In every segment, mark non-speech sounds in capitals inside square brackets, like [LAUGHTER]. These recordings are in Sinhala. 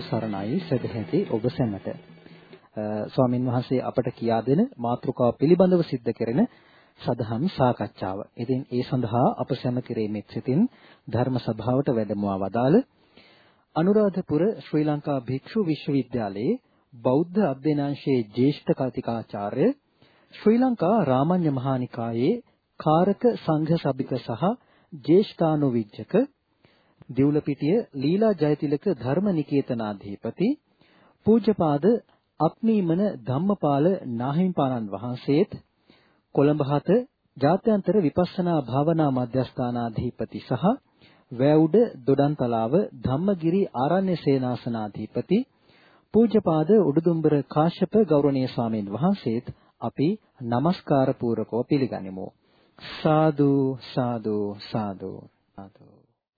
සම්මා සම්බුදු සරණයි සදැහැති ඔබ සැමට. ස්වාමින් වහන්සේ අපට කියා දෙන මාතෘකාව පිළිබඳව සිද්ධ කෙරෙන සදහම් සාකච්ඡාව. ඉතින් ඒ සඳහා අප සැම කෙරෙමිත් සිටින් ධර්ම සභාවට වැඩමවා වදාළ අනුරාධපුර ශ්‍රී ලංකා භික්ෂු විශ්වවිද්‍යාලයේ බෞද්ධ අධ්‍යනාංශයේ ජ්‍යෙෂ්ඨ කතිකාචාර්ය ශ්‍රී ලංකා රාමඤ්ඤ මහානිකායේ කාරක සංඝ සභික සහ ජ්‍යෙෂ්ඨානුවිජ්ජක දිවුලපිටිය ලීලා ජයතිලක ධර්මනිකේතනාධිපති පූජ්‍යපාද අක්මීමන ධම්මපාල නාහිම්පාණන් වහන්සේත් කොළඹ හත ජාත්‍යන්තර විපස්සනා භාවනා මධ්‍යස්ථානාධිපති සහ වැවුඩ දොඩන්තලාව ධම්මගිරි ආරණ්‍ය සේනාසනාධිපති පූජ්‍යපාද උඩුදුම්බර කාශ්‍යප ගෞරවනීය ස්වාමීන් වහන්සේත් අපි নমස්කාර පූර්වකව පිළිගනිමු. සාදු සාදු සාදු සාදු.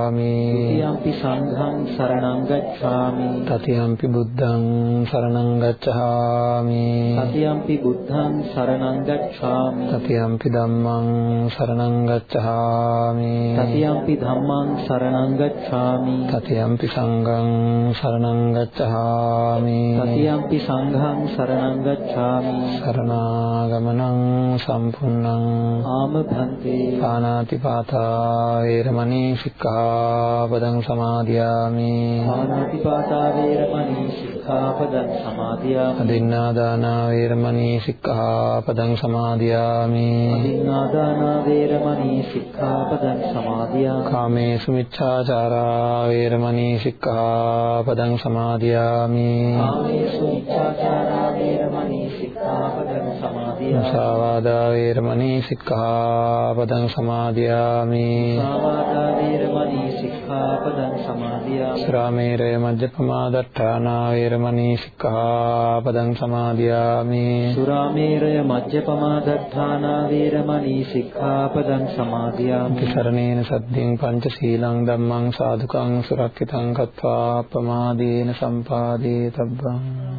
ගච්ඡාමි. ဒ ුතියම්පි සංඝං සරණං ගච්ඡාමි. තතියම්පි බුද්ධං සරණං ගච්ඡාමි. තතියම්පි බුද්ධං සරණං ගච්ඡාමි. තතියම්පි ධම්මං සරණං ගච්ඡාමි. තතියම්පි ධම්මං සරණං ගච්ඡාමි. තතියම්පි සංඝං සරණං ගච්ඡාමි. තතියම්පි සංඝං සරණං ගච්ඡාමි. සරණාගමනං සම්පූර්ණං ආම භන්තේ පානාති පාතා වේරමණී සික්ඛා සික්ඛාපදං සමාදියාමි ආනාතිපාතා වේරමණී සික්ඛාපදං සමාදියාමි අදින්නා දාන වේරමණී සික්ඛාපදං සමාදියාමි අදින්නා දාන වේරමණී සික්ඛාපදං සමාදියාමි කාමේසු මිච්ඡාචාරා වේරමණී සික්ඛාපදං සමාදියාමි කාමේසු මිච්ඡාචාරා වේරමණී සික්ඛාපදං සමාදියාමි මුසාවාදා වේරමණී සික්ඛාපදං සමාදියාමි සාවාදා වේරමණී සික්ඛාපදං සමාදියාමි. ශ්‍රාමේරය මජ්ජපමා දට්ඨානා වේරමණී සික්ඛාපදං සමාදියාමි. සුරාමේරය මජ්ජපමා දත්තානා වේරමණී සික්ඛාපදං සමාදියාමි. සරණේන සද්දින් පංචශීලං ධම්මං සාදුකං සුරක්ෂිතං කତ୍වා අපමාදේන සම්පාදේ තබ්බං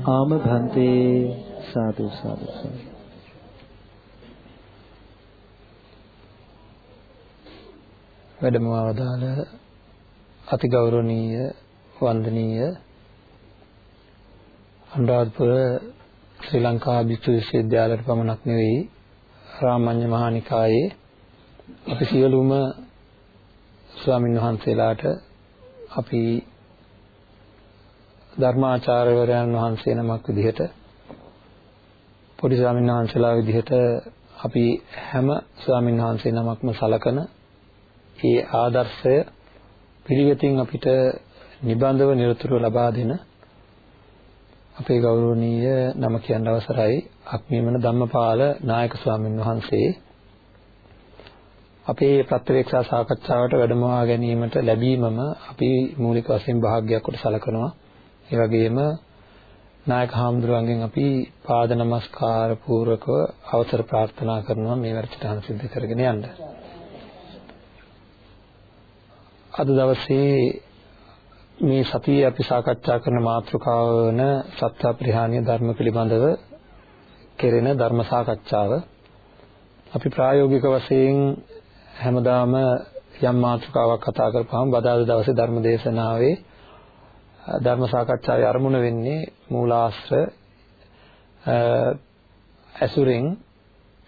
ආම භන්තේ සාදු සාදු සාදු වැඩම අවදාළ අතිගෞරවනීය වන්දනීය අනුරාධපුර ශ්‍රී ලංකා භික්ෂු විශ්වවිද්‍යාලයට පමණක් නෙවෙයි රාමඤ්ඤ මහානිකායේ අපි සියලුම ස්වාමින් වහන්සේලාට අපි ධර්මාචාර්යවරයන් වහන්සේ නමක් විදිහට පොඩි ස්වාමීන් වහන්සේලා විදිහට අපි හැම ස්වාමීන් වහන්සේ නමක්ම සලකන ඒ ආදර්ශය පිළිවෙතින් අපිට නිබඳව නිරතුරුව ලබා දෙන අපේ ගෞරවනීය නම කියන්න අවසරයි අක්මීමන ධම්මපාල නායක ස්වාමීන් වහන්සේ අපේ ප්‍රත්‍යක්ෂ සාකච්ඡාවට වැඩමවා ගැනීමට ලැබීමම අපි මූලික වශයෙන් භාග්‍යයක් කොට සලකනවා ඒ වගේම නායක හාමුදුරුවන්ගෙන් අපි පාද නමස්කාර පූර්වකව අවසර ප්‍රාර්ථනා කරනවා මේ වැඩසටහන සිදු කරගෙන යන්න. අද දවසේ මේ සතියේ අපි සාකච්ඡා කරන මාතෘකාව වන සත්‍යාප්‍රහාණීය ධර්ම පිළිබඳව කෙරෙන ධර්ම සාකච්ඡාව. අපි ප්‍රායෝගික වශයෙන් හැමදාම යම් මාතෘකාවක් කතා කරපුවාම බදාද දවසේ ධර්ම දේශනාවේ ධර්ම සාකච්ඡාවේ අරමුණ වෙන්නේ මූලාශ්‍ර ඇසුරෙන්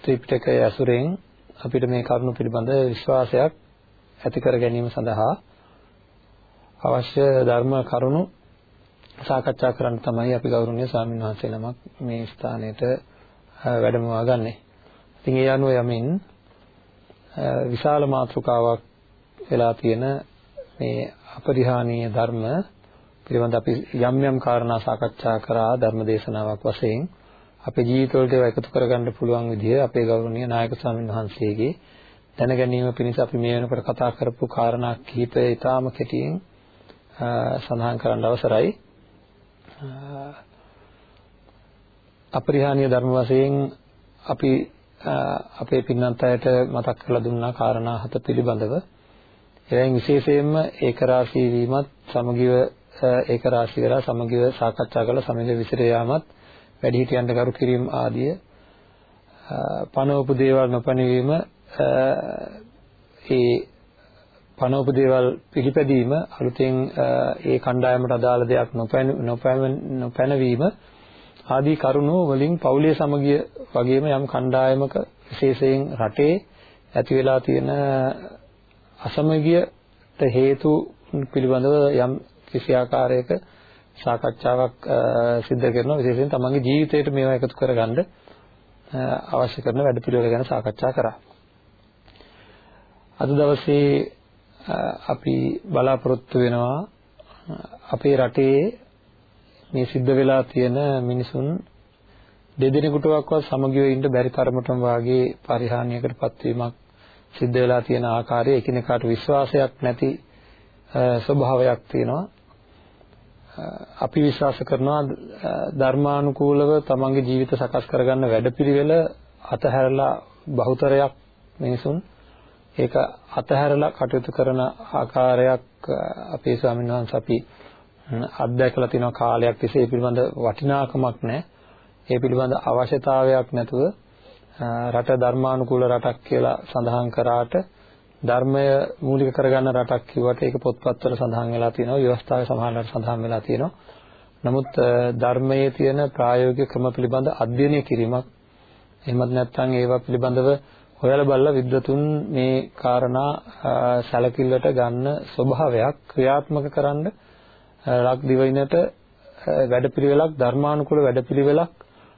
ත්‍රිපිටකය ඇසුරෙන් අපිට මේ කරුණු පිළිබඳ විශ්වාසයක් ඇති කර ගැනීම සඳහා අවශ්‍ය ධර්ම කරුණු සාකච්ඡා කරන්න තමයි අපි ගෞරවනීය ස්වාමීන් වහන්සේ නමක් මේ ස්ථානයට වැඩමවා ගන්නෙ. ඉතින් ඒ අනුව යමින් විශාල මාතෘකාවක් වෙලා තියෙන මේ අපරිහානීය ධර්ම පිළිබඳ අපි යම් යම් කාරණා සාකච්ඡා කරා ධර්ම දේශනාවක් වශයෙන් අපේ ජීවිතවලට ඒවා එකතු කරගන්න පුළුවන් විදිහ අපේ ගෞරවනීය නායක ස්වාමීන් වහන්සේගේ දැන ගැනීම පිණිස අපි මේ වෙනකොට කතා කරපු කාරණා කිහිපය ඊටාම කෙටියෙන් සඳහන් කරන්න අවසරයි. අපරිහානීය ධර්ම වශයෙන් අපි අපේ පින්නන්ත අයට මතක් කරලා දුන්නා කාරණා හත පිළිබඳව. එයින් විශේෂයෙන්ම ඒකරාශී වීමත් සමගිව ඒකරාශී වෙලා සමගිව සාකච්ඡා කරලා සමගිව විසිර යාමත් වැඩිහිටියන්ට කරු කිරීම ආදිය පනවපු දේවල් නොපැනවීම ඒ පනවපු දේවල් පිළිපැදීම අලුතෙන් ඒ කණ්ඩායමට අදාළ දෙයක් නොපැනවීම ආදී කරුණු වලින් පෞලිය සමගිය වගේම යම් කණ්ඩායමක විශේෂයෙන් රටේ ඇති වෙලා තියෙන අසමගියට හේතු පිළිබඳව යම් කිසි ආකාරයක සාකච්ඡාවක් සිදු කරනවා විශේෂයෙන් තමන්ගේ ජීවිතයට මේවා එකතු කරගන්න අවශ්‍ය කරන වැඩපිළිවෙල ගැන සාකච්ඡා කරා. අද දවසේ අපි බලාපොරොත්තු වෙනවා අපේ රටේ මේ සිද්ධ වෙලා තියෙන මිනිසුන් දෙදෙනෙකුටවත් සමගිව ඉන්න බැරි තරමටම වාගේ පරිහානියකටපත් වීමක් සිද්ධ වෙලා තියෙන ආකාරය එකිනෙකාට විශ්වාසයක් නැති ස්වභාවයක් තියෙනවා. අපි විශ්වාස කරනවා ධර්මානුකූලව තමන්ගේ ජීවිත සකස් කරගන්න වැඩපිළිවෙල අතහැරලා බහුතරයක් මිනිසුන් ඒක අතහැරලා කටයුතු කරන ආකාරයක් අපේ ස්වාමීන් වහන්සේ අපි අත්දැකලා තියෙන කාලයක් තිස්සේ. ඒ පිළිබඳ වටිනාකමක් නැහැ. ඒ පිළිබඳ අවශ්‍යතාවයක් නැතුව රට ධර්මානුකූල රටක් කියලා සඳහන් කරාට ධර්මය මූලික කරගන්න රටක් කිව්වට ඒක පොත්පත්වල සඳහන් වෙලා තියෙනවා ව්‍යවස්ථාවේ සමහරවල් සඳහන් වෙලා තියෙනවා නමුත් ධර්මයේ තියෙන ප්‍රායෝගික ක්‍රම පිළිබඳ අධ්‍යයනය කිරීමක් එහෙමත් නැත්නම් ඒවා පිළිබඳව හොයලා බලලා විද්වතුන් මේ කාරණා සැලකිල්ලට ගන්න ස්වභාවයක් ක්‍රියාත්මක කරන්න ලක් දිවයිනට වැඩපිළිවෙලක් ධර්මානුකූල වැඩපිළිවෙලක්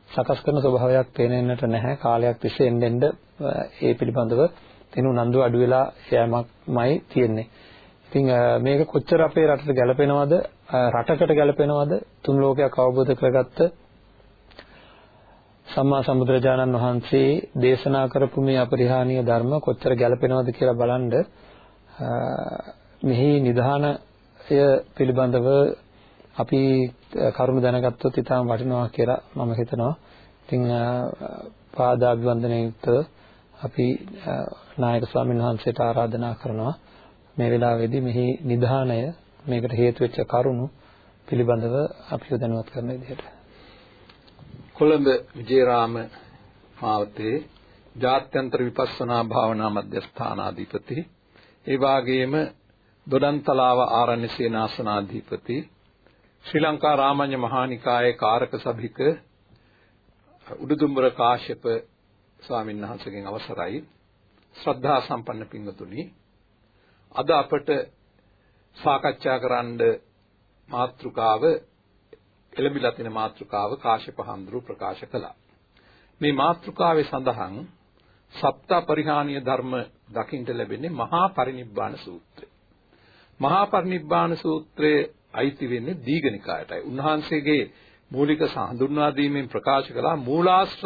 සකස් කරන ස්වභාවයක් පේනෙන්නට නැහැ කාලයක් තිස්සේ එන්න එන්න ඒ පිළිබඳව තියෙන උනන්දු අඩු වෙලා යෑමක්මයි තියෙන්නේ. ඉතින් මේක කොච්චර අපේ රටට ගැලපෙනවද රටකට ගැලපෙනවද තුන් ලෝකයක් අවබෝධ කරගත්ත සම්මා සම්බුදුරජාණන් වහන්සේ දේශනා කරපු මේ අපරිහානීය ධර්ම කොච්චර ගැලපෙනවද කියලා බලනද මෙහි නිධානය පිළිබඳව අපි කරුණු දැනගත්තොත් ඉතාම වටිනවා කියලා මම හිතනවා. ඉතින් පාදාභිවන්දනයේ යුක්තව අපි නායක ස්වාමීන් වහන්සේට ආරාධනා කරනවා මේ වෙලාවේදී මෙහි නිධානය මේකට හේතු වෙච්ච කරුණු පිළිබඳව අපිව දැනුවත් කරන විදිහට කොළඹ විජේරාම මාවතේ ජාත්‍යන්තර විපස්සනා භාවනා මධ්‍යස්ථානාධිපති. ඒ වාගේම දොඩන්තලාව ආරණ්‍ය සේනාසනාධිපති. ශ්‍රී ලංකා රාමඤ්ඤ මහානිකායේ කාරක සභික උඩුදුම්බර කාශ්‍යප ස්වාමීන් වහන්සේගෙන් අවසරයි. ශ්‍රද්ධා සම්පන්න පින්වතුනි අද අපට සාකච්ඡා කරන්න මාතෘකාව එළඹිලා තියෙන මාතෘකාව කාශ්‍යප හඳුරු ප්‍රකාශ කළා මේ මාතෘකාවේ සඳහන් සප්ත පරිහානීය ධර්ම දකින්න ලැබෙන්නේ මහා පරිනිබ්බාන සූත්‍රය මහා පරිනිබ්බාන සූත්‍රයේ අයිති වෙන්නේ දීඝනිකායටයි. උන්වහන්සේගේ මූලික හඳුන්වා දීමෙන් ප්‍රකාශ කළා මූලාශ්‍ර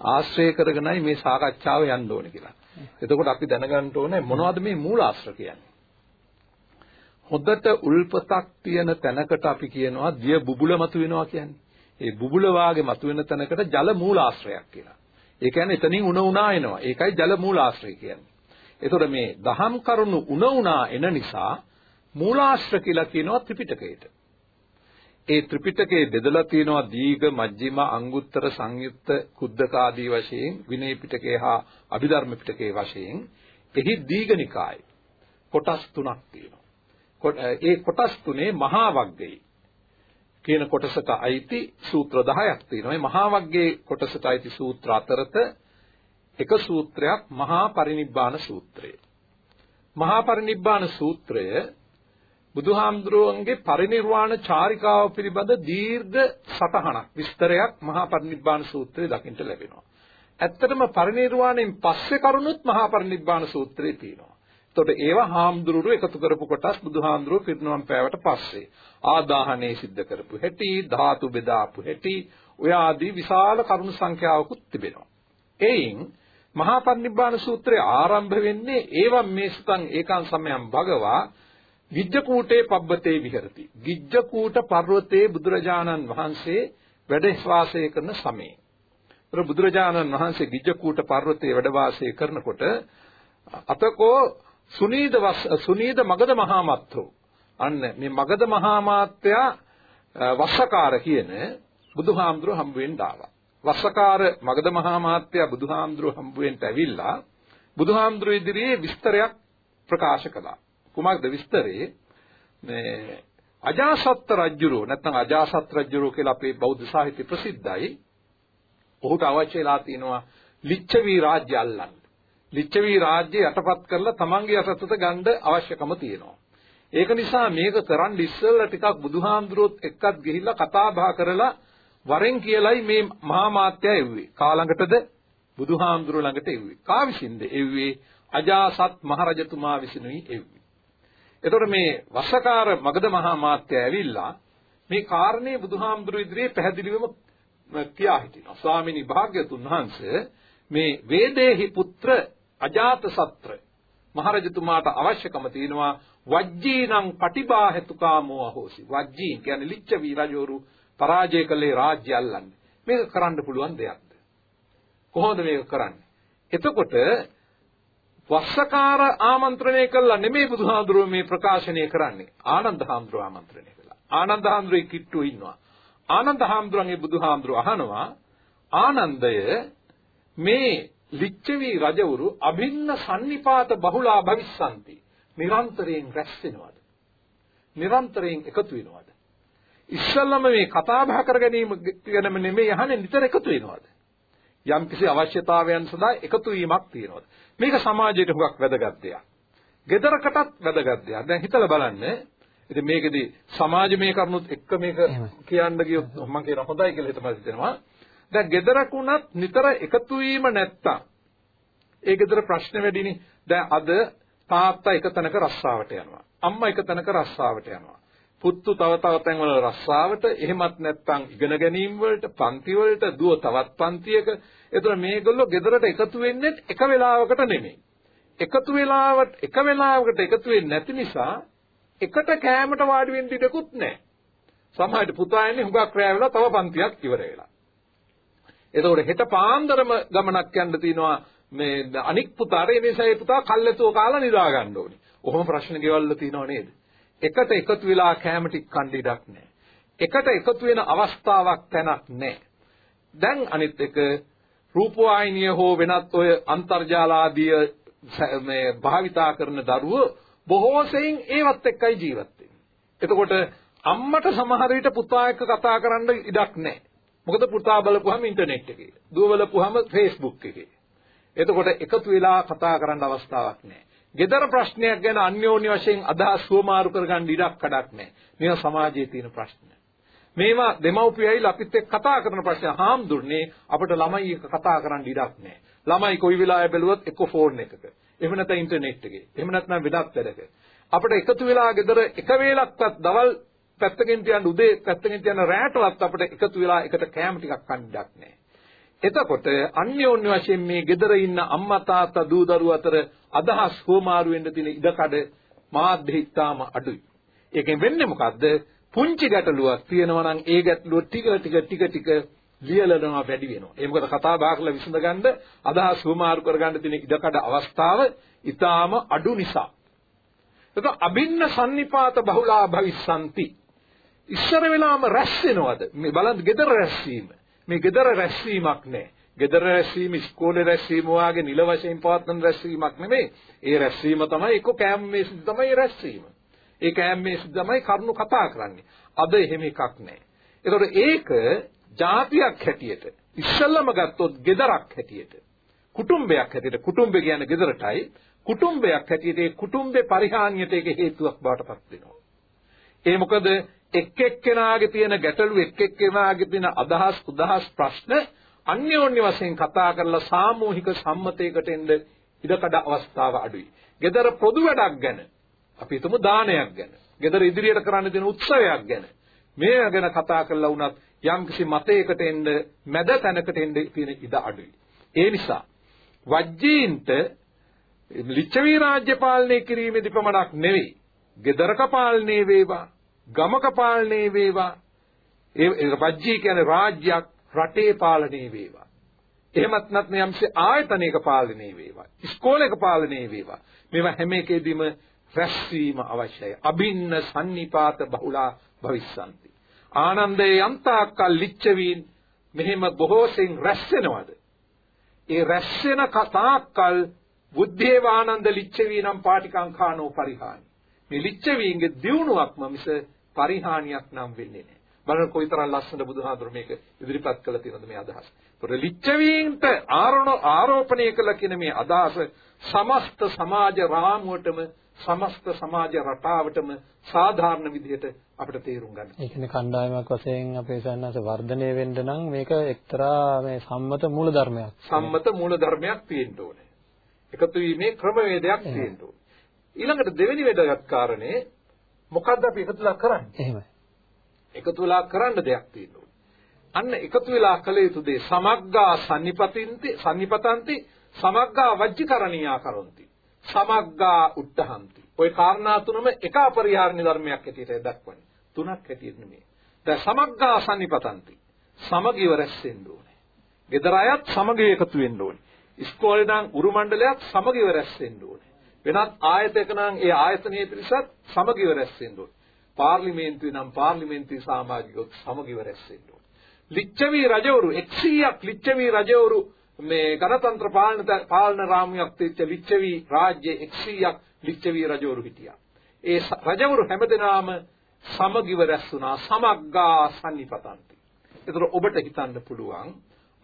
ආශ්‍රය කරගෙනයි මේ සාකච්ඡාව යන්න ඕනේ කියලා. එතකොට අපි දැනගන්න ඕනේ මොනවද මේ මූලාශ්‍ර කියන්නේ? හොද්දට උල්පතක් තියෙන තැනකට අපි කියනවා දිය බුබුල මතුවෙනවා කියන්නේ. ඒ බුබුල වාගේ මතුවෙන තැනකට ජල මූලාශ්‍රයක් කියලා. ඒ කියන්නේ එතනින් උණ උනා එනවා. ඒකයි ජල මූලාශ්‍රය කියන්නේ. එතකොට මේ දහම් කරුණු උණ උනා එන නිසා මූලාශ්‍ර කියලා කියනවා ත්‍රිපිටකයට. ඒ ත්‍රිපිටකයේ බෙදලා තියෙනවා දීඝ මජ්ක්‍ධිම අංගුත්තර සංයුත්ත කුද්දක ආදී වශයෙන් විනය පිටකේ හා අභිධර්ම පිටකේ වශයෙන් එහි දීඝනිකාය කොටස් තුනක් තියෙනවා. ඒ කොටස් තුනේ මහා වග්ගයේ කියන කොටසට අයිති සූත්‍ර 10ක් තියෙනවා. මේ මහා වග්ගයේ කොටසට අයිති සූත්‍ර අතරත එක සූත්‍රයක් මහා පරිනිබ්බාන සූත්‍රය. මහා පරිනිබ්බාන සූත්‍රය බුදුහාමුදුරුවන්ගේ පරිනිර්වාණ චාරිකාව පිළිබඳ දීර්ඝ සටහනක් විස්තරයක් මහා පරිනිබ්බාන සූත්‍රයේ දකින්න ලැබෙනවා. ඇත්තටම පරිනිර්වාණයෙන් පස්සේ කරුණුත් මහා පරිනිබ්බාන සූත්‍රයේ තියෙනවා. එතකොට ඒවා හාමුදුරුවෝ එකතු කරපු කොටස් බුදුහාමුදුරුවෝ පිරිනවම් පෑවට පස්සේ ආදාහනේ සිද්ධ කරපු හැටි ධාතු බෙදාපු හැටි ඔය ආදී විශාල කරුණු සංඛ්‍යාවකුත් තිබෙනවා. එයින් මහා පරිනිබ්බාන සූත්‍රය ආරම්භ වෙන්නේ ඒවම් මේ සුතං ඒකං සමයං භගවා ගිජ්ජකූටේ පබ්බතේ විහෙරති. ගිජ්ජකූට පර්වතයේ බුදුරජාණන් වහන්සේ වැඩ වාසය කරන සමයේ. ඒතර බුදුරජාණන් වහන්සේ ගිජ්ජකූට පර්වතයේ වැඩ වාසය කරනකොට අතකෝ සුනීද සුනීද මගධ මහා මත්තෝ අන්න මේ මගධ මහා මාත්‍යා වස්සකාර කියන බුදුහාමුදුරුව හම්බ වෙන්න ආවා. වස්සකාර මගධ මහා මාත්‍යා බුදුහාමුදුරුව හම්බ වෙන්න ඇවිල්ලා බුදුහාමුදුරුව ඉදිරියේ විස්තරයක් ප්‍රකාශ කළා. කුමක්ද විස්තරේ? මේ අජාසත් රජුරෝ නැත්නම් අජාසත් රජුරෝ කියලා අපේ බෞද්ධ සාහිත්‍ය ප්‍රසිද්ධයි. ඔහුට අවශ්‍ය වෙලා තියෙනවා ලිච්ඡවි රාජ්‍ය අල්ලන්න. ලිච්ඡවි රාජ්‍ය යටපත් කරලා තමන්ගේ යටතට ගන්න අවශ්‍යකම තියෙනවා. ඒක නිසා මේක කරන් ඉස්සෙල්ලා ටිකක් බුදුහාමුදුරුවොත් එක්කත් ගිහිල්ලා කතා බහ කරලා වරෙන් කියලයි මේ මහා මාත්‍යා එව්වේ. කා ළඟටද බුදුහාමුදුරුව ළඟට එව්වේ. කා විසින්ද එව්වේ අජාසත් මහරජතුමා විසිනුයි එව්වේ. එතකොට මේ වස්සකාර මගධ මහා මාත්‍යා ඇවිල්ලා මේ කාරණේ බුදුහාමුදුරුව ඉදිරියේ පැහැදිලිවම කියා හිටිනවා. ස්වාමිනී භාග්‍යතුන් වහන්සේ මේ වේදේහි පුත්‍ර අජාත සත්‍ර මහරජතුමාට අවශ්‍යකම තියෙනවා වජ්ජීනං පටිබාහෙතුකාමෝ අහෝසි. වජ්ජීන් කියන්නේ ලිච්ඡවි රජවරු පරාජය කළේ රාජ්‍ය අල්ලන්නේ. මේක කරන්න පුළුවන් දෙයක්ද? කොහොමද මේක කරන්නේ? එතකොට වස්සකාර ආමන්ත්‍රණය කළා නෙමෙයි බුදුහාඳුරුව මේ ප්‍රකාශනය කරන්නේ. ආනන්ද හාමුදුරුව ආමන්ත්‍රණය කළා. ආනන්ද හාමුදුරුවේ කිට්ටු ඉන්නවා. ආනන්ද හාමුදුරන්ගේ බුදුහාමුදුරුව අහනවා ආනන්දය මේ ලිච්ඡවි රජවරු අභින්න sannipāta bahulā භවිස්සanti. නිරන්තරයෙන් රැස් වෙනවද? නිරන්තරයෙන් එකතු වෙනවද? ඉස්සල්ලාම මේ කතා බහ කර ගැනීම ගැනම නෙමෙයි අහන්නේ නිතර එකතු වෙනවද? යම් කිසි අවශ්‍යතාවයන් සඳහා එකතු වීමක් තියෙනවද? මේක සමාජයට හුඟක් වැදගත් දෙයක්. gedarakටත් වැදගත් දෙයක්. දැන් හිතලා බලන්න. ඉතින් මේකෙදි සමාජමය කරුණුත් එක්ක මේක කියන්න ගියොත් මම කියන හොඳයි කියලා හිතපස් හිතෙනවා. දැන් gedarakුණත් නිතර එකතු වීම නැත්තම් ඒ gedara ප්‍රශ්න වැඩිනේ. දැන් අද තාත්තා එක තැනක රස්සාවට යනවා. අම්මා එක තැනක රස්සාවට යනවා. පුත්තු තව තව තැන්වල රස්සාවට එහෙමත් නැත්නම් ඉගෙන ගැනීම වලට පන්ති වලට දුව තවත් පන්තියක එතන මේගොල්ලෝ ගෙදරට එකතු වෙන්නේ එක වෙලාවකට නෙමෙයි එකතු වෙලාවට එක වෙලාවකට එකතු වෙන්නේ නැති නිසා එකට කෑමට වාඩි වෙන්න ඉඩකුත් නැහැ සමහරවිට පුතා එන්නේ හුඟක් රැ වෙලා තව පන්තියක් ඉවර වෙලා එතකොට හෙට පාන්දරම ගමනක් යන්න තිනවා මේ අනික් පුතාට ඒ නිසා ඒ පුතා කල්ැතුව කාලා නිදා ගන්න ඕනේ. ඔහොම ප්‍රශ්න ගෙවල්ල තිනව නේද? එකට එකතු වෙලා කැම ටික කන්න ඉඩක් නැහැ. එකට එකතු වෙන අවස්ථාවක් තැනක් නැහැ. දැන් අනිත් එක රූපවාහිනිය හෝ වෙනත් ඔය අන්තර්ජාල ආදී මේ භාවිතා කරන දරුවෝ බොහෝ සෙයින් ඒවත් එක්කයි ජීවත් වෙන්නේ. එතකොට අම්මට සමහර විට පුතා එක්ක කතා කරන්න ඉඩක් නැහැ. මොකද පුතා බලපුවහම ඉන්ටර්නෙට් එකේ. දුව බලපුවහම Facebook එකේ. එතකොට එකතු වෙලා කතා කරන්න අවස්ථාවක් නැහැ. gedara ප්‍රශ්නයක් ගැන අන්‍යෝන්‍ය වශයෙන් අදහස් සුවමාරු කරගන්න ඉඩක් කඩක් නැහැ. මේවා සමාජයේ තියෙන ප්‍රශ්න. මේවා දෙමව්පියයි අපිත් එක්ක කතා කරන ප්‍රශ්න හාමුදුරනේ අපිට ළමයි එක්ක කතා කරන්න ඉඩක් නැහැ. ළමයි කොයි වෙලාවෙ බැලුවත් එක්ක ෆෝන් එකක. එහෙම නැත්නම් ඉන්ටර්නෙට් එකේ. එහෙම නැත්නම් වෙනත් වැඩක. අපිට එකතු වෙලා gedara එක වේලක්වත් දවල් පැත්තකින් තියන්න උදේ පැත්තකින් තියන්න රැටවත් අපිට එකතු වෙලා එකට කෑම ටිකක් කන්න ඉඩක් නැහැ. එතකොට අන්‍යෝන්‍ය වශයෙන් මේ gedara ඉන්න අම්මා තාත්තා දූ දරුවෝ අතර අදහස් හෝමාරු වෙන්න තියෙන ඉඩකඩ මාධ්‍යිතාම අඩුයි. ඒකෙන් වෙන්නේ මොකද්ද? පුංචි ගැටලුවක් තියෙනවා නම් ඒ ගැටලුව ටික ටික ටික ටික ලියලනවා වැඩි වෙනවා. ඒ මොකද කතා බහ කරලා විසඳගන්න අදහස් හෝමාරු කරගන්න තියෙන ඉඩකඩ අවස්ථාව ඊටාම අඩු නිසා. ඒක අබින්න sannipāta bahulā bhavissanti. ඉස්සර වෙලාම රැස් වෙනවද? මේ බලන්න gedara රැස්වීම. මේ gedara රැස්වීමක් නෑ. gedara රැස්වීම ඉස්කෝලේ රැස්වීම වාගේ නිල වශයෙන් පවත්වන රැස්වීමක් නෙමෙයි. ඒ රැස්වීම තමයි එක්ක කෑම මේසෙදි තමයි රැස්වීම. ඒ කෑම මේසෙදි තමයි කරුණු කතා කරන්නේ. අද එහෙම එකක් නෑ. ඒතකොට ඒක જાතියක් හැටියට ඉස්සල්ලාම ගත්තොත් gedarak හැටියට කුටුම්බයක් හැටියට කුටුම්බය කියන්නේ gedaratයි කුටුම්බයක් හැටියට ඒ කුටුම්බේ පරිහානියට ඒක හේතුවක් බවට පත් වෙනවා. ඒ මොකද එක් එක්කෙනාගේ තියෙන ගැටලු එක් එක්කෙනාගේ තියෙන අදහස් උදහස් ප්‍රශ්න අන්‍යෝන්‍ය වශයෙන් කතා කරලා සාමූහික සම්මතයකට එන්න ඉඩකඩ අවස්ථාව අඩුයි. gedara පොදු වැඩක් ගැන අපි හිතමු දානයක් ගැන. gedara ඉදිරියට කරන්න දෙන උත්සවයක් ගැන. මේ ගැන කතා කරලා වුණත් යම්කිසි මතයකට එන්න මැද තැනකට එන්න තියෙන ඉඩ අඩුයි. ඒ නිසා වජ්ජීන්ට ලිච්ඡවි රාජ්‍ය පාලනය කිරීමේදී පමණක් නෙවෙයි. gedaraka පාලනය වේවා, ගමක පාලනය වේවා. ඒ වජ්ජී කියන්නේ රාජ්‍යයක් රටේ පාලනය වේවා. එහෙමත් නැත්නම් යම්සි ආයතනයක පාලනය වේවා. ඉස්කෝලේක පාලනය වේවා. මේවා හැම එකෙදීම රැස්වීම අවශ්‍යයි. අභින්න sannipata bahula භවිස්සanti. ආනන්දේ යන්තාකල් ලිච්ඡවීන් මෙහෙම බොහෝසෙන් රැස් වෙනවද? ඒ රැස් වෙන කතාකල් බුද්ධේ වානන්ද ලිච්ඡවී නම් පාටිකංඛානෝ පරිහානි. මේ ලිච්ඡවීන්ගේ දියුණුවක්ම මිස පරිහානියක් නම් වෙන්නේ නැහැ. බලන්න කොයිතරම් ලස්සන බුදුහාඳුර මේක ඉදිරිපත් කළ තියෙනවද මේ අදහස. ඒතර ලිච්ඡවීන්ට ආරණ ආරෝපණය කළ කියන මේ අදහස සමස්ත සමාජ රාමුවටම සමස්ත සමාජ රටාවටම සාධාරණ විදිහට අපිට තේරුම් ගන්න. ඒ කියන්නේ කණ්ඩායමක් වශයෙන් අපේ සන්නස වර්ධනය වෙන්න නම් මේක එක්තරා මේ සම්මත මූලධර්මයක්. සම්මත මූලධර්මයක් තියෙන්න ඕනේ. එකතු වීමේ ක්‍රමවේදයක් තියෙන්න ඕනේ. ඊළඟට දෙවෙනි වැදගත් කාරණේ මොකද්ද අපි එකතුලා කරන්නේ? එහෙමයි. එකතු වෙලා කරන්න දෙයක් තියෙනවා. අන්න එකතු වෙලා කළ යුතු දේ සමග්ගා සම්නිපතින්ති සම්නිපතන්ති සමග්ගා වජ්ජකරණීයා කරොන්ති. සමග්ගා උත්තහන්ති. ওই කාරණා තුනම එක අපරිහාරණීය ධර්මයක් හැටියට දක්වන්නේ. තුනක් හැටියට නෙමෙයි. දැන් සමග්ගා සම්නිපතන්ති. සමගිව රැස්වෙන්න ඕනේ. ගෙදර අයත් සමගිව එකතු වෙන්න ඕනේ. ඉස්කෝලේ නම් උරු මණ්ඩලයක් සමගිව රැස්වෙන්න ඕනේ. වෙනත් ආයතනයක නම් ඒ ආයතනයේ පිරිසත් සමගිව රැස්වෙන්න ඕනේ. පාර්ලිමේන්තුවේ නම් පාර්ලිමේන්තුවේ සමාජිකයොත් සමගිව රැස්වෙන්න ඕනේ. ලිච්ඡවි රජවරු 100ක් ලිච්ඡවි රජවරු මේ ගණතන්ත්‍ර පාලන පාලන රාමුවක් තිච්ච ලිච්ඡවි රාජ්‍ය 100ක් ලිච්ඡවි රජවරු හිටියා. ඒ රජවරු හැමදෙනාම සමගිව රැස් වුණා සමග්ගා සම්නිපතන්ති. ඒතර ඔබට හිතන්න පුළුවන්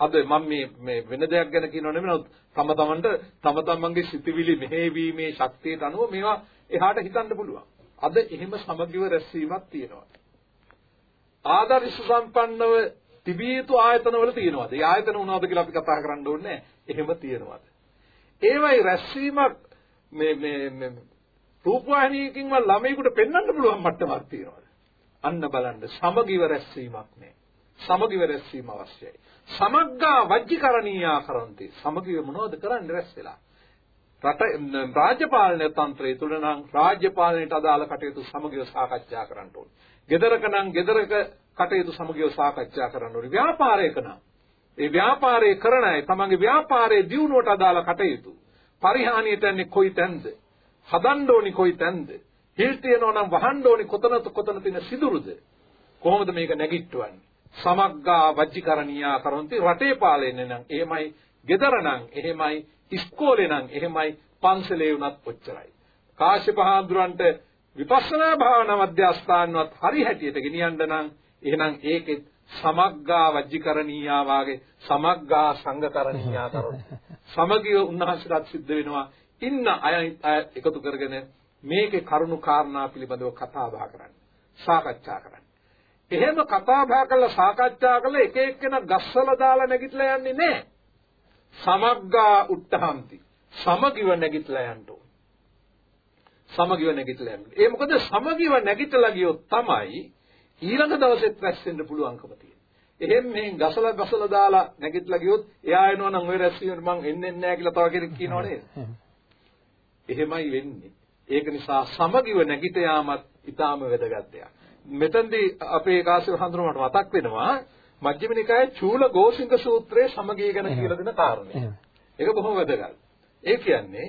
අද මම මේ මේ වෙන දෙයක් ගැන කියනව නෙමෙයි තම තමන්ට තම තමන්ගේ සිතවිලි මෙහෙවීමේ ශක්තියට අනුව මේවා එහාට හිතන්න පුළුවන්. අද එහෙම සමගිව රැස්වීමක් තියෙනවා. ආදර්ශ සම්පන්නව තිබිය යුතු ආයතනවල තියෙනවාද? ඒ ආයතන මොනවද කියලා අපි කතා කරන්න ඕනේ එහෙම තියෙනවාද? ඒවයි රැස්වීමක් මේ මේ මේ රූපවාහිනියකින්ම ළමයෙකුට පෙන්වන්න පුළුවන් මට්ටමක් තියෙනවාද? අන්න බලන්න සමගිව රැස්වීමක් නෑ. සමගිව රැස්වීම අවශ්‍යයි. සමග්ගා වජ්ජකරණීයා කරන්ති. සමගිව මොනවද කරන්නේ රැස් වෙලා? රට රාජ්‍ය පාලන තන්ත්‍රය තුළ නම් රාජ්‍ය පාලනයට අදාළ කටයුතු සමගිව සාකච්ඡා කරන්න ඕනේ. ගෙදරක නම් ගෙදරක කටයුතු සමගිව සාකච්ඡා කරන්න ඕනේ. ව්‍යාපාරයක නම් ඒ ව්‍යාපාරය කරන අය තමන්ගේ ව්‍යාපාරයේ දියුණුවට අදාළ කටයුතු පරිහානියට යන්නේ කොයි තැනද? හදන්න ඕනි කොයි තැනද? හිල් තියනවා නම් වහන්න ඕනි කොතනද කොතන තියෙන සිදුරුද? කොහොමද මේක නැගිට්ටවන්නේ? සමග්ගා වජ්ජිකරණීයා කරොන්ති රටේ පාලනය නම් එහෙමයි, ගෙදර නම් එහෙමයි, ඉස්කෝලේ නම් එහෙමයි පන්සලේ වුණත් ඔච්චරයි. කාශ්‍යප හාමුදුරන්ට විපස්සනා භාවනා මධ්‍යස්ථානවත් හරි හැටියට ගෙනියන්න නම් එහෙනම් ඒකෙත් සමග්ගා වජ්ජිකරණීයා වාගේ සමග්ගා සංඝකරණීයා කරොත් සමගිය උන්වහන්සේලාට සිද්ධ වෙනවා ඉන්න අය එකතු කරගෙන මේකේ කරුණු කාරණා පිළිබඳව කතා බහ කරන්න සාකච්ඡා කරන්න එහෙම කතා බහ කරලා සාකච්ඡා කරලා එක එක්කෙනා ගස්සලා දාලා නැගිටලා යන්නේ නැහැ සමග්ගා උත්තහන්ති සමගිව නැගිටලා යන්න ඕන සමගිව නැගිටලා යන්න. ඒ මොකද සමගිව නැගිටලා ගියොත් තමයි ඊළඟ දවසෙත් රැස් වෙන්න පුළුවන්කම තියෙන්නේ. එහෙම මෙහෙන් ගසලා ගසලා දාලා නැගිටලා ගියොත් එයා එනවා නම් ඔය රැස් වීමට මං එන්නේ නැහැ කියලා තව කෙනෙක් කියනව නේද? එහෙමයි වෙන්නේ. ඒක නිසා සමගිව නැගිට යාමත් ඊටාම වැදගත් දෙයක්. මෙතෙන්දී අපේ කාශ්‍යප හඳුනනට මතක් වෙනවා මජ්ක්‍ධිම නිකායේ චූල ගෝසිංග සූත්‍රයේ සමගිය ගැන කියලා දෙන කාරණේ. ඒක බොහොම වැදගත්. ඒ කියන්නේ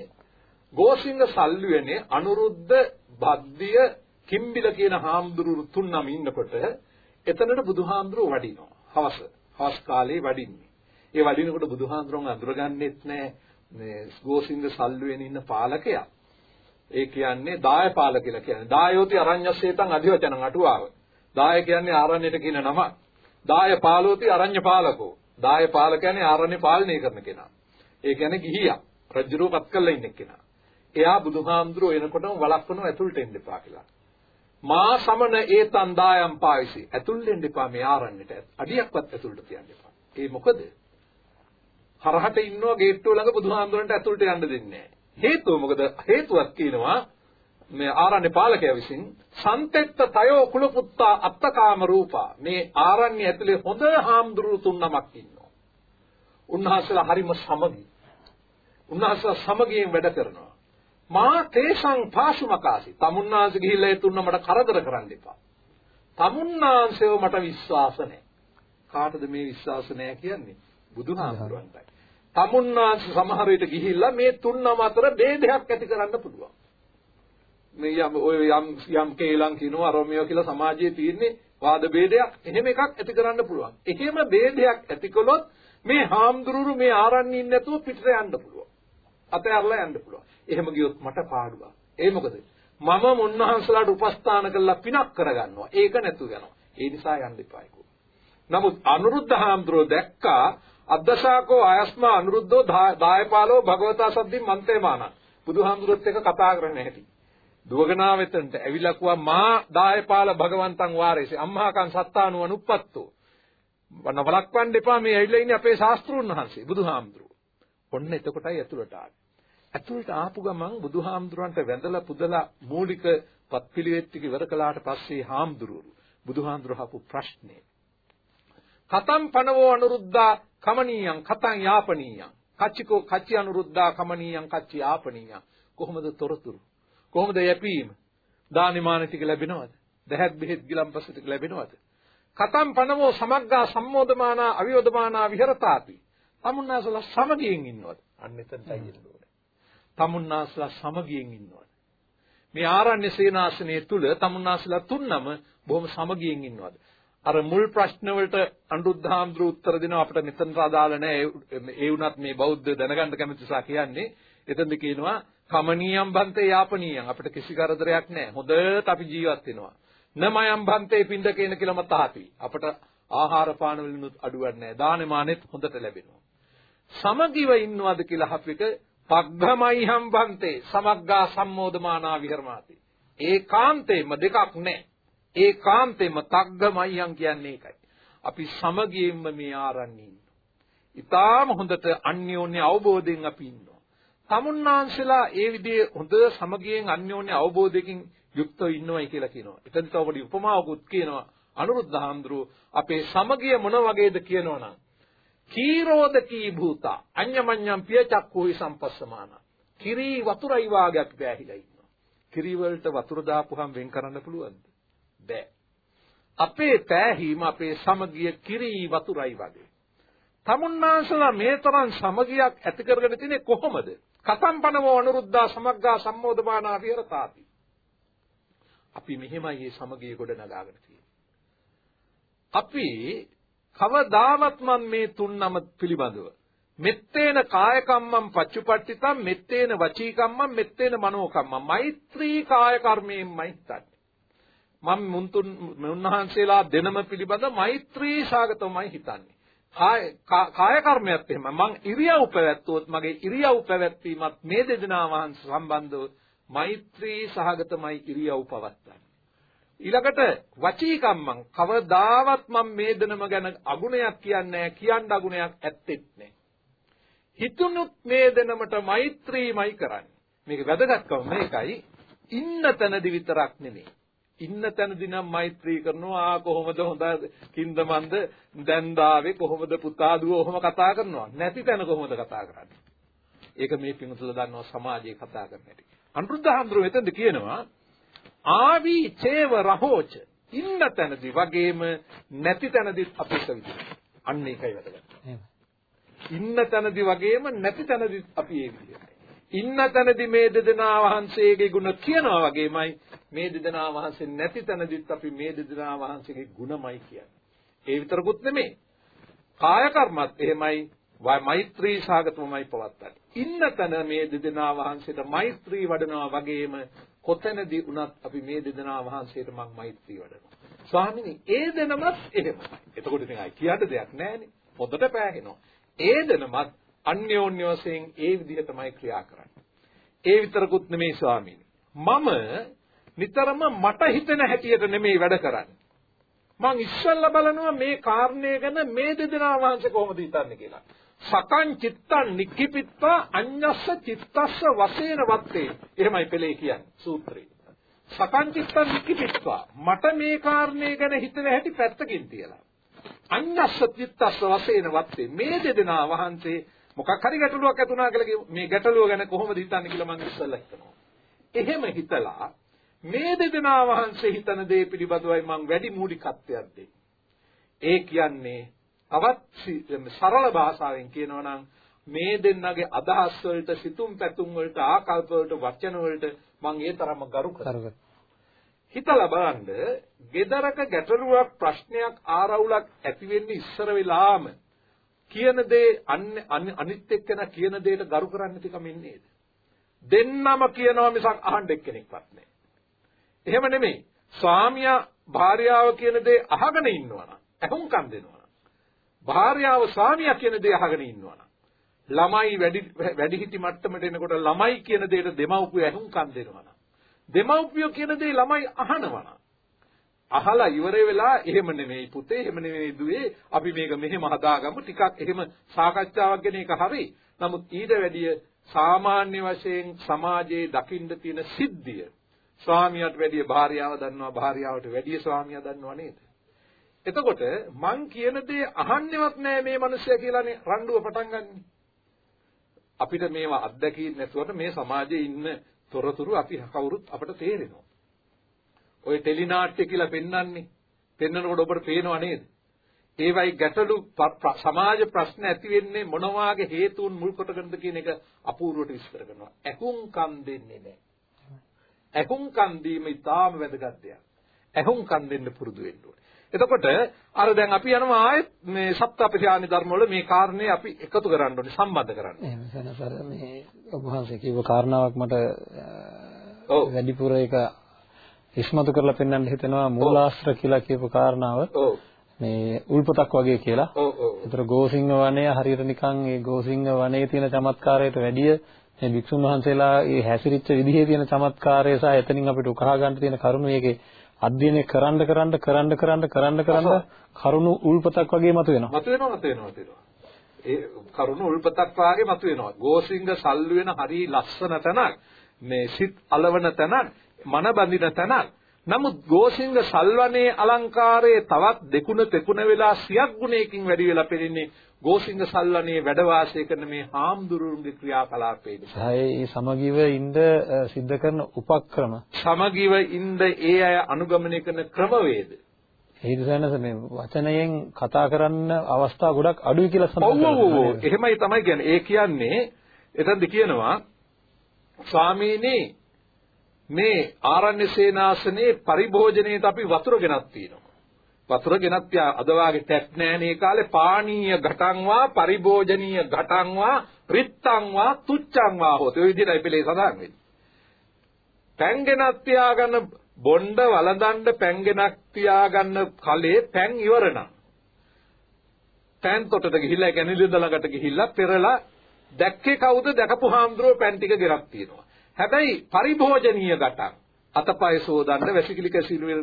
ගෝසිංග සල්ලුවනේ අනුරුද්ධ බද්දිය කිම්බිල කියන හාමුදුරුවෝ තුන්නම ඉන්නකොට එතනට බුදුහාමුදුරුවෝ වඩිනවා. හවස. හවස් කාලේ වඩින්නේ. ඒ වඩිනකොට බුදුහාමුදුරුවෝ අඳුරගන්නෙත් නෑ මේ ගෝසිංග සල්ලුවෙන ඉන්න පාලකයා. ඒ කියන්නේ දායපාල කියලා කියන්නේ. දායෝති අරඤ්‍යසේතං අධිවචනං අටුවාව. දාය කියන්නේ ආරණ්‍යයට කියන නම. දායපාලෝති අරඤ්‍ය පාලකෝ. දායපාල කියන්නේ ආරණ්‍ය පාලනය කරන කෙනා. ඒ කියන්නේ ගිහියා. රජුරුවපත් කරලා ඉන්න කෙනා. එයා බුදුහාමුදුරුවෝ එනකොටම වළක්වනවා ඇතුළට එන්න එපා කියලා. මා සමන ඒතන් දායම් පාවිසි. ඇතුල් වෙන්න එපා මේ ආරණ්‍යට. අඩියක්වත් ඇතුළට තියන්න එපා. ඒ මොකද? හරහට ඉන්නවා ගේට්ටුව ළඟ බුදුහාමුදුරන්ට ඇතුළට යන්න දෙන්නේ නැහැ. හේතුව මොකද? හේතුවක් කියනවා මේ ආරණ්‍ය පාලකයා විසින් සන්තෙත්ත තයෝ කුලපුත්තා අත්තකාම රූපා මේ ආරණ්‍ය ඇතුලේ හොඳ හාමුදුරුවෝ තුන් නමක් ඉන්නවා. උන්වහන්සේලා හරිම සමගි. උන්වහන්සේලා සමගියෙන් වැඩ කරනවා. මා තේසං පාසුමකාසි. තමුන්නාංශ ගිහිල්ලා ඒ තුන්න මට කරදර කරන්න එපා. තමුන්නාංශයව මට විශ්වාස නැහැ. කාටද මේ විශ්වාස නැහැ කියන්නේ? බුදුහාමුදුරන්ටයි. තමුන්නාස සමහර විට ගිහිල්ලා මේ තුන් නම අතර ભેදයක් ඇති කරන්න පුළුවන්. මේ යම් ඔය යම් යම් කේලම් කියනවා රෝමියෝ කියලා සමාජයේ තියෙන්නේ වාද ભેදයක් එහෙම එකක් ඇති කරන්න පුළුවන්. එහෙම ભેදයක් ඇති කළොත් මේ හාමුදුරුවෝ මේ ආරන්නේ නැතුව පිටට යන්න පුළුවන්. අතහැරලා යන්න පුළුවන්. එහෙම ගියොත් මට පාඩුවක්. ඒ මොකද? මම මොන්වහන්සලාට උපස්ථාන කළා පිනක් කරගන්නවා. ඒක නැතු වෙනවා. ඒ නිසා යන්න එපායි නමුත් අනුරුද්ධ හාමුදුරුවෝ දැක්කා අද්දශාකෝ ආයස්මා අනුරුද්ධෝ දායපාලෝ භගවතා සද්දින් මන්තේමාන. බුදුහාමුදුරුවොත් එක කතා කරන්න හැටි. දුවගනා වෙතන්ට ඇවිල්ලා කිව්වා මා දායපාල භගවන්තං වාරේසේ අම්මහකන් සත්තානුව නුප්පත්තෝ. වනවලක්වන්න එපා මේ ඇවිල්ලා ඉන්නේ අපේ ශාස්ත්‍රුන් වහන්සේ බුදුහාමුදුරුවෝ. ඔන්න එතකොටයි ඇතුළට ආවේ. ඇතුළට ආපු ගමන් බුදුහාමුදුරන්ට වැඳලා පුදලා මූලික පත්පිළිවෙත් ටික ඉවර කළාට පස්සේ හාමුදුරුවෝ බුදුහාමුදුර හපු ප්‍රශ්නේ කතම් පනවෝ අනුරුද්ධා කමනීයං කතං යාපනීයං. කච්චිකෝ කච්චි අනුරුද්ධා කමනීයං කච්චි යාපනීයං. කොහොමද තොරතුරු? කොහොමද යැපීම? දානිමාන ටික ලැබෙනවද? දැහැත් බෙහෙත් ගිලම්පස ටික ලැබෙනවද? කතම් පනවෝ සමග්ගා සම්මෝධමානා අවියෝධමානා විහෙරතාපි. තමුන්නාසල සමගියෙන් ඉන්නවද? අන්න එතනයි එන්නේ තමුන්නාස්ලා සමගියෙන් ඉන්නවද? මේ ආරණ්‍ය සේනාසනයේ තුල තමුන්නාස්ලා තුන්නම බොහොම සමගියෙන් ඉන්නවද? අර මුල් ප්‍රශ්න වලට අනුරුද්ධාම්ද්‍ර උත්තර දෙනවා අපිට මෙතනට අදාළ නැහැ. ඒ වුණත් මේ බෞද්ධ දැනගන්න කැමති නිසා කියන්නේ. එතනද කියනවා කමනීයම් බන්තේ යාපනීයම් අපිට කිසි කරදරයක් නැහැ. හොඳට අපි ජීවත් වෙනවා. නමයම් බන්තේ පින්ද කියන කියලා මතහති. අපට ආහාර පාන වලිනුත් අඩුවක් නැහැ. දානෙමානෙත් හොඳට ලැබෙනවා. සමගිව ඉන්නවද කියලා අපිට පග්ගමයි හම්බන්තේ සමග්ගා සම්මෝධමානා විහරමාති. ඒකාන්තේම දෙකක් නැහැ. ඒකාන්තේම තග්ගමයියන් කියන්නේ ඒකයි. අපි සමගියෙන්ම මේ ආරන්නේ ඉන්නවා. ඊටාම හොඳට අන්‍යෝන්‍ය අවබෝධයෙන් අපි ඉන්නවා. තමුන්නාංශලා ඒ විදිහේ හොඳ සමගියෙන් අන්‍යෝන්‍ය අවබෝධයකින් යුක්තව ඉන්නවයි කියලා කියනවා. එතන තව පොඩි උපමාවකුත් කියනවා. අනුරුද්ධ හාමුදුරුව අපේ සමගිය මොන වගේද කියනවනම් කීරෝදකී භූතා අඤ්ඤමඤ්ඤම් පිය චක්කුයි සම්පස්සමාන කිරි වතුරයි වාගයක් පෑහිලා ඉන්නවා කිරි වලට වතුර දාපුවහම වෙන් කරන්න පුළුවන්ද බෑ. අපේ පෑහීම අපේ සමගිය කිරි වතුරයි වගේ. තමුන්නාසලා මේ තරම් සමගියක් ඇති කරගෙන තිනේ කොහොමද? කතම්පනවෝ අනුරුද්ධා සමග්ගා සම්මෝධමානා විහෙරතාති අපි මෙහෙමයි මේ සමගිය ගොඩ නගාගෙන තියෙන්නේ. අපි කවදාවත් මම මේ තුන් නම පිළිබඳව මෙත්තේන කාය කම්මං පච්චුපට්ඨිතං මෙත්තේන වචී කම්මං මෙත්තේන මනෝ කම්මං මෛත්‍රී කාය කර්මයෙන්මයි හිතන්නේ මම මුන්තුන් මුන්වහන්සේලා දෙනම පිළිබඳ මෛත්‍රී සාගතවමයි හිතන්නේ කාය කාය කර්මයක් එහෙම මං ඉරියව් පැවැත්වුවොත් මගේ ඉරියව් පැවැත්වීමත් මේ දෙදෙනා වහන්සේ සම්බන්ධව මෛත්‍රී සහගතමයි ඉරියව් පවත්වන්නේ ඊළඟට වචීකම්මං කවදාවත් මම මේ දනම ගැන අගුණයක් කියන්නේ කියන්න අගුණයක් ඇත්තෙත් නැහැ. හිතුනුත් මේ දනමට මෛත්‍රීමයි කරන්නේ. මේක වැදගත්කම මේකයි. ඉන්න තැනදි විතරක් නෙමෙයි. ඉන්න තැනදී නම් මෛත්‍රී කරනවා. ආ කොහොමද හොඳ කින්දමන්ද දැන් දාවේ කොහොමද පුතා දුව? ඔහොම කතා කරනවා. නැති තැන කොහොමද කතා කරන්නේ? ඒක මේ පිටුතුල දන්නවා සමාජයේ කතා කරන හැටි. අනුරුද්ධ හඳුරු මෙතනද කියනවා ආවි චේව රහෝච. ඉන්න තැනදී වගේම නැති තැනදී අපේක විදිහට. අන්න ඒකයි වැදගත්. ඉන්න තැනදී වගේම නැති තැනදී අපි ඒ විදිහට. ඉන්න තැනදී මේ දෙදෙනා වහන්සේගේ ගුණ කියනවා වගේමයි මේ දෙදෙනා වහන්සේ නැති තැනදීත් අපි මේ දෙදෙනා වහන්සේගේ ගුණමයි කියන්නේ. ඒ විතරකුත් නෙමෙයි. කාය කර්මත් එහෙමයි මෛත්‍රී සාගතමයි පවත්තන්නේ. ඉන්න තැන මේ දෙදෙනා වහන්සේට මෛත්‍රී වඩනවා වගේම කොතැනදී වුණත් අපි මේ දෙදෙනා වහන්සේට මම මෛත්‍රී වඩනවා. ස්වාමිනී ඒ දෙනමත් එහෙමයි. එතකොට ඉතින් අය කියන්න දෙයක් නැහැනේ. පොතට පෑහෙනවා. ඒ දෙනමත් අන්‍යෝන්‍ය වශයෙන් ඒ විදිහටමයි ක්‍රියා කරන්නේ. ඒ විතරකුත් නෙමෙයි ස්වාමීනි. මම නිතරම මට හිතෙන හැටියට නෙමෙයි වැඩ කරන්නේ. මං ඉස්සෙල්ලා බලනවා මේ කාරණය ගැන මේ දෙදෙනා වහන්සේ කොහොමද හිතන්නේ කියලා. සකං චිත්තං නික්කිපිත්වා අඤ්ඤස්ස චිත්තස්ස වශයෙන් වත්තේ. එහෙමයි පෙළේ කියන්නේ සූත්‍රේ. සකං චිත්තං නික්කිපිත්වා මට මේ කාරණේ ගැන හිතන හැටි පැත්තකින් තියලා. අඤ්ඤස්ස චිත්තස්ස වශයෙන් වත්තේ මේ දෙදෙනා වහන්සේ මොකක් හරි ගැටලුවක් ඇති වුණා කියලා මේ ගැටලුව ගැන කොහොමද හිතන්නේ කියලා මම ඉස්සෙල්ලා හිතනවා. එහෙම හිතලා මේ දෙදෙනා වහන්සේ හිතන දේ පිළිබඳවයි මම වැඩි මූලිකත්වයක් දෙන්නේ. ඒ කියන්නේ තවත් සරල භාෂාවෙන් කියනවා නම් මේ දෙන්නගේ අදහස් වලට සිතුම් පැතුම් වලට ආකල්ප වලට වචන වලට මම ඒ තරම්ම ගරු කරනවා. හිතලා බලන්න, gedaraka ගැටලුවක් ප්‍රශ්නයක් ආරවුලක් ඇති වෙන්නේ ඉස්සර වෙලාම කියන දේ අනිත් එක්කන කියන දෙයට ගරු කරන්න තිකමින් නේද? දෙන්නම කියනවා මිසක් අහන්න එක්කෙනෙක්වත් නැහැ. එහෙම නෙමෙයි. ස්වාමියා භාර්යාව කියන දේ අහගෙන ඉන්නවා නම්, අහුම්කම් දෙනවා නම්. භාර්යාව ස්වාමියා කියන දේ අහගෙන ඉන්නවා නම්. ළමයි වැඩි වැඩිහිටි මට්ටමට එනකොට ළමයි කියන දෙයට දෙමව්පියෝ අහුම්කම් දෙනවා නම්. දෙමව්පියෝ කියන දේ ළමයි අහනවා නම්. අහලා ඉවර වෙලා එහෙම නෙමෙයි පුතේ එහෙම නෙමෙයි දුවේ. අපි මේක මෙහෙම හදාගමු. ටිකක් එහෙම සාකච්ඡාවක් ගැන එක හරි. නමුත් ඊට වැඩිය සාමාන්‍ය වශයෙන් සමාජයේ දකින්න තියෙන සිද්ධිය. ස්වාමියාට වැඩිය භාර්යාව දන්නවා භාර්යාවට වැඩිය ස්වාමියා දන්නවා නේද? එතකොට මං කියන දේ අහන්නේවත් නෑ මේ මිනිස්සයා කියලානේ රණ්ඩුව පටන් ගන්නෙ. අපිට මේවා අත්දැකීම් නැතුවට මේ සමාජයේ ඉන්න තොරතුරු අපි කවුරුත් අපට තේරෙනවා. ඔය ටෙලිනාට්‍ය කියලා පෙන්වන්නේ. පෙන්වනකොට ඔබට පේනව නේද? ඒවයි ගැටලු සමාජ ප්‍රශ්න ඇති වෙන්නේ මොන වාගේ හේතුන් මුල් කොටගෙනද කියන එක අපූර්වට විස්තර කරනවා. ඇහුම්කම් දෙන්නේ නැහැ. ඇහුම්කම් දීම ඉතාම වැදගත් දෙයක්. ඇහුම්කම් දෙන්න පුරුදු වෙන්න ඕනේ. එතකොට අර දැන් අපි යනවා ආයෙත් මේ සප්තපරිහානි ධර්ම වල මේ කාරණේ අපි එකතු කරන්න ඕනේ සම්බන්ධ කරන්න. එහෙම සනසර මේ ඔබ වහන්සේ කියව කාරණාවක් මට වැඩිපුර ඒක ඉස්මතු කරලා පෙන්වන්න හිතෙනවා මූලාශ්‍ර කියලා කියපු කාරණාව. මේ උල්පතක් වගේ කියලා. ඔව් ඔව්. ඒතර ගෝසිංහ වනය හරියට නිකන් ඒ ගෝසිංහ වනයේ තියෙන චමත්කාරයට වැඩිය මේ භික්ෂුන් වහන්සේලා ඒ හැසිරිච්ච විදිහේ තියෙන චමත්කාරය සහ එතනින් අපිට උකහා ගන්න තියෙන කරුණු මේකේ අධ්‍යයනය කරන්න කරන්න කරන්න කරන්න කරන්න කරන්න කරුණු උල්පතක් වගේ මතුවෙනවා. මතුවෙනවා මතුවෙනවා මතුවෙනවා. ඒ කරුණු උල්පතක් වාගේ මතුවෙනවා. ගෝසිංහ සල්ලු වෙන හරි ලස්සන තැනක්. මේ සිත් అలවන තැනක්. මන බඳින තැනක්. නමුත් ගෝසිංග සල්වනේ අලංකාරයේ තවත් දෙකුණ තෙකුණ වෙලා සියක් ගුණයකින් වැඩි වෙලා පෙනෙන්නේ ගෝසිංග සල්වනේ වැඩ වාසය කරන මේ හාමුදුරුවන්ගේ ක්‍රියාකලාපයේ නිසා. ඒ සමගිව ඉඳ සිද්ධ කරන උපක්‍රම සමගිව ඉඳ ඒ අය අනුගමනය කරන ක්‍රමවේද ඒ දිසනස මේ වචනයෙන් කතා කරන්න අවස්ථා ගොඩක් අඩුයි කියලා සඳහන් කරනවා. එහෙමයි තමයි කියන්නේ. ඒ කියන්නේ එතනද කියනවා ස්වාමීනි මේ ආරණ්‍ය සේනාසනේ පරිභෝජනයේට අපි වතුර ගෙනත් තියෙනවා. වතුර ගෙනත් අද වාගේ ටැප් නෑනේ කාලේ පානීය ඝටංවා පරිභෝජනීය ඝටංවා රිත්තංවා තුච්ඡංවා හොත ඔය විදිහටයි පිළේ සඳහන් වෙන්නේ. පැන් ගෙනත් තියාගන්න බොණ්ඩ වළඳන්න පැන් ගෙනක් තියාගන්න කලේ පැන් ඉවරනම් පැන් තොටට ගිහිල්ලා ඒ කියන්නේ ළඟට ගිහිල්ලා පෙරලා දැක්කේ කවුද දැකපු හාමුදුරුවෝ පැන් ටික ගෙනක් තියෙනවා. හැබැයි පරිභෝජනීය ගටක් අතපය සෝදන්න වැසිකිලි කැසිලි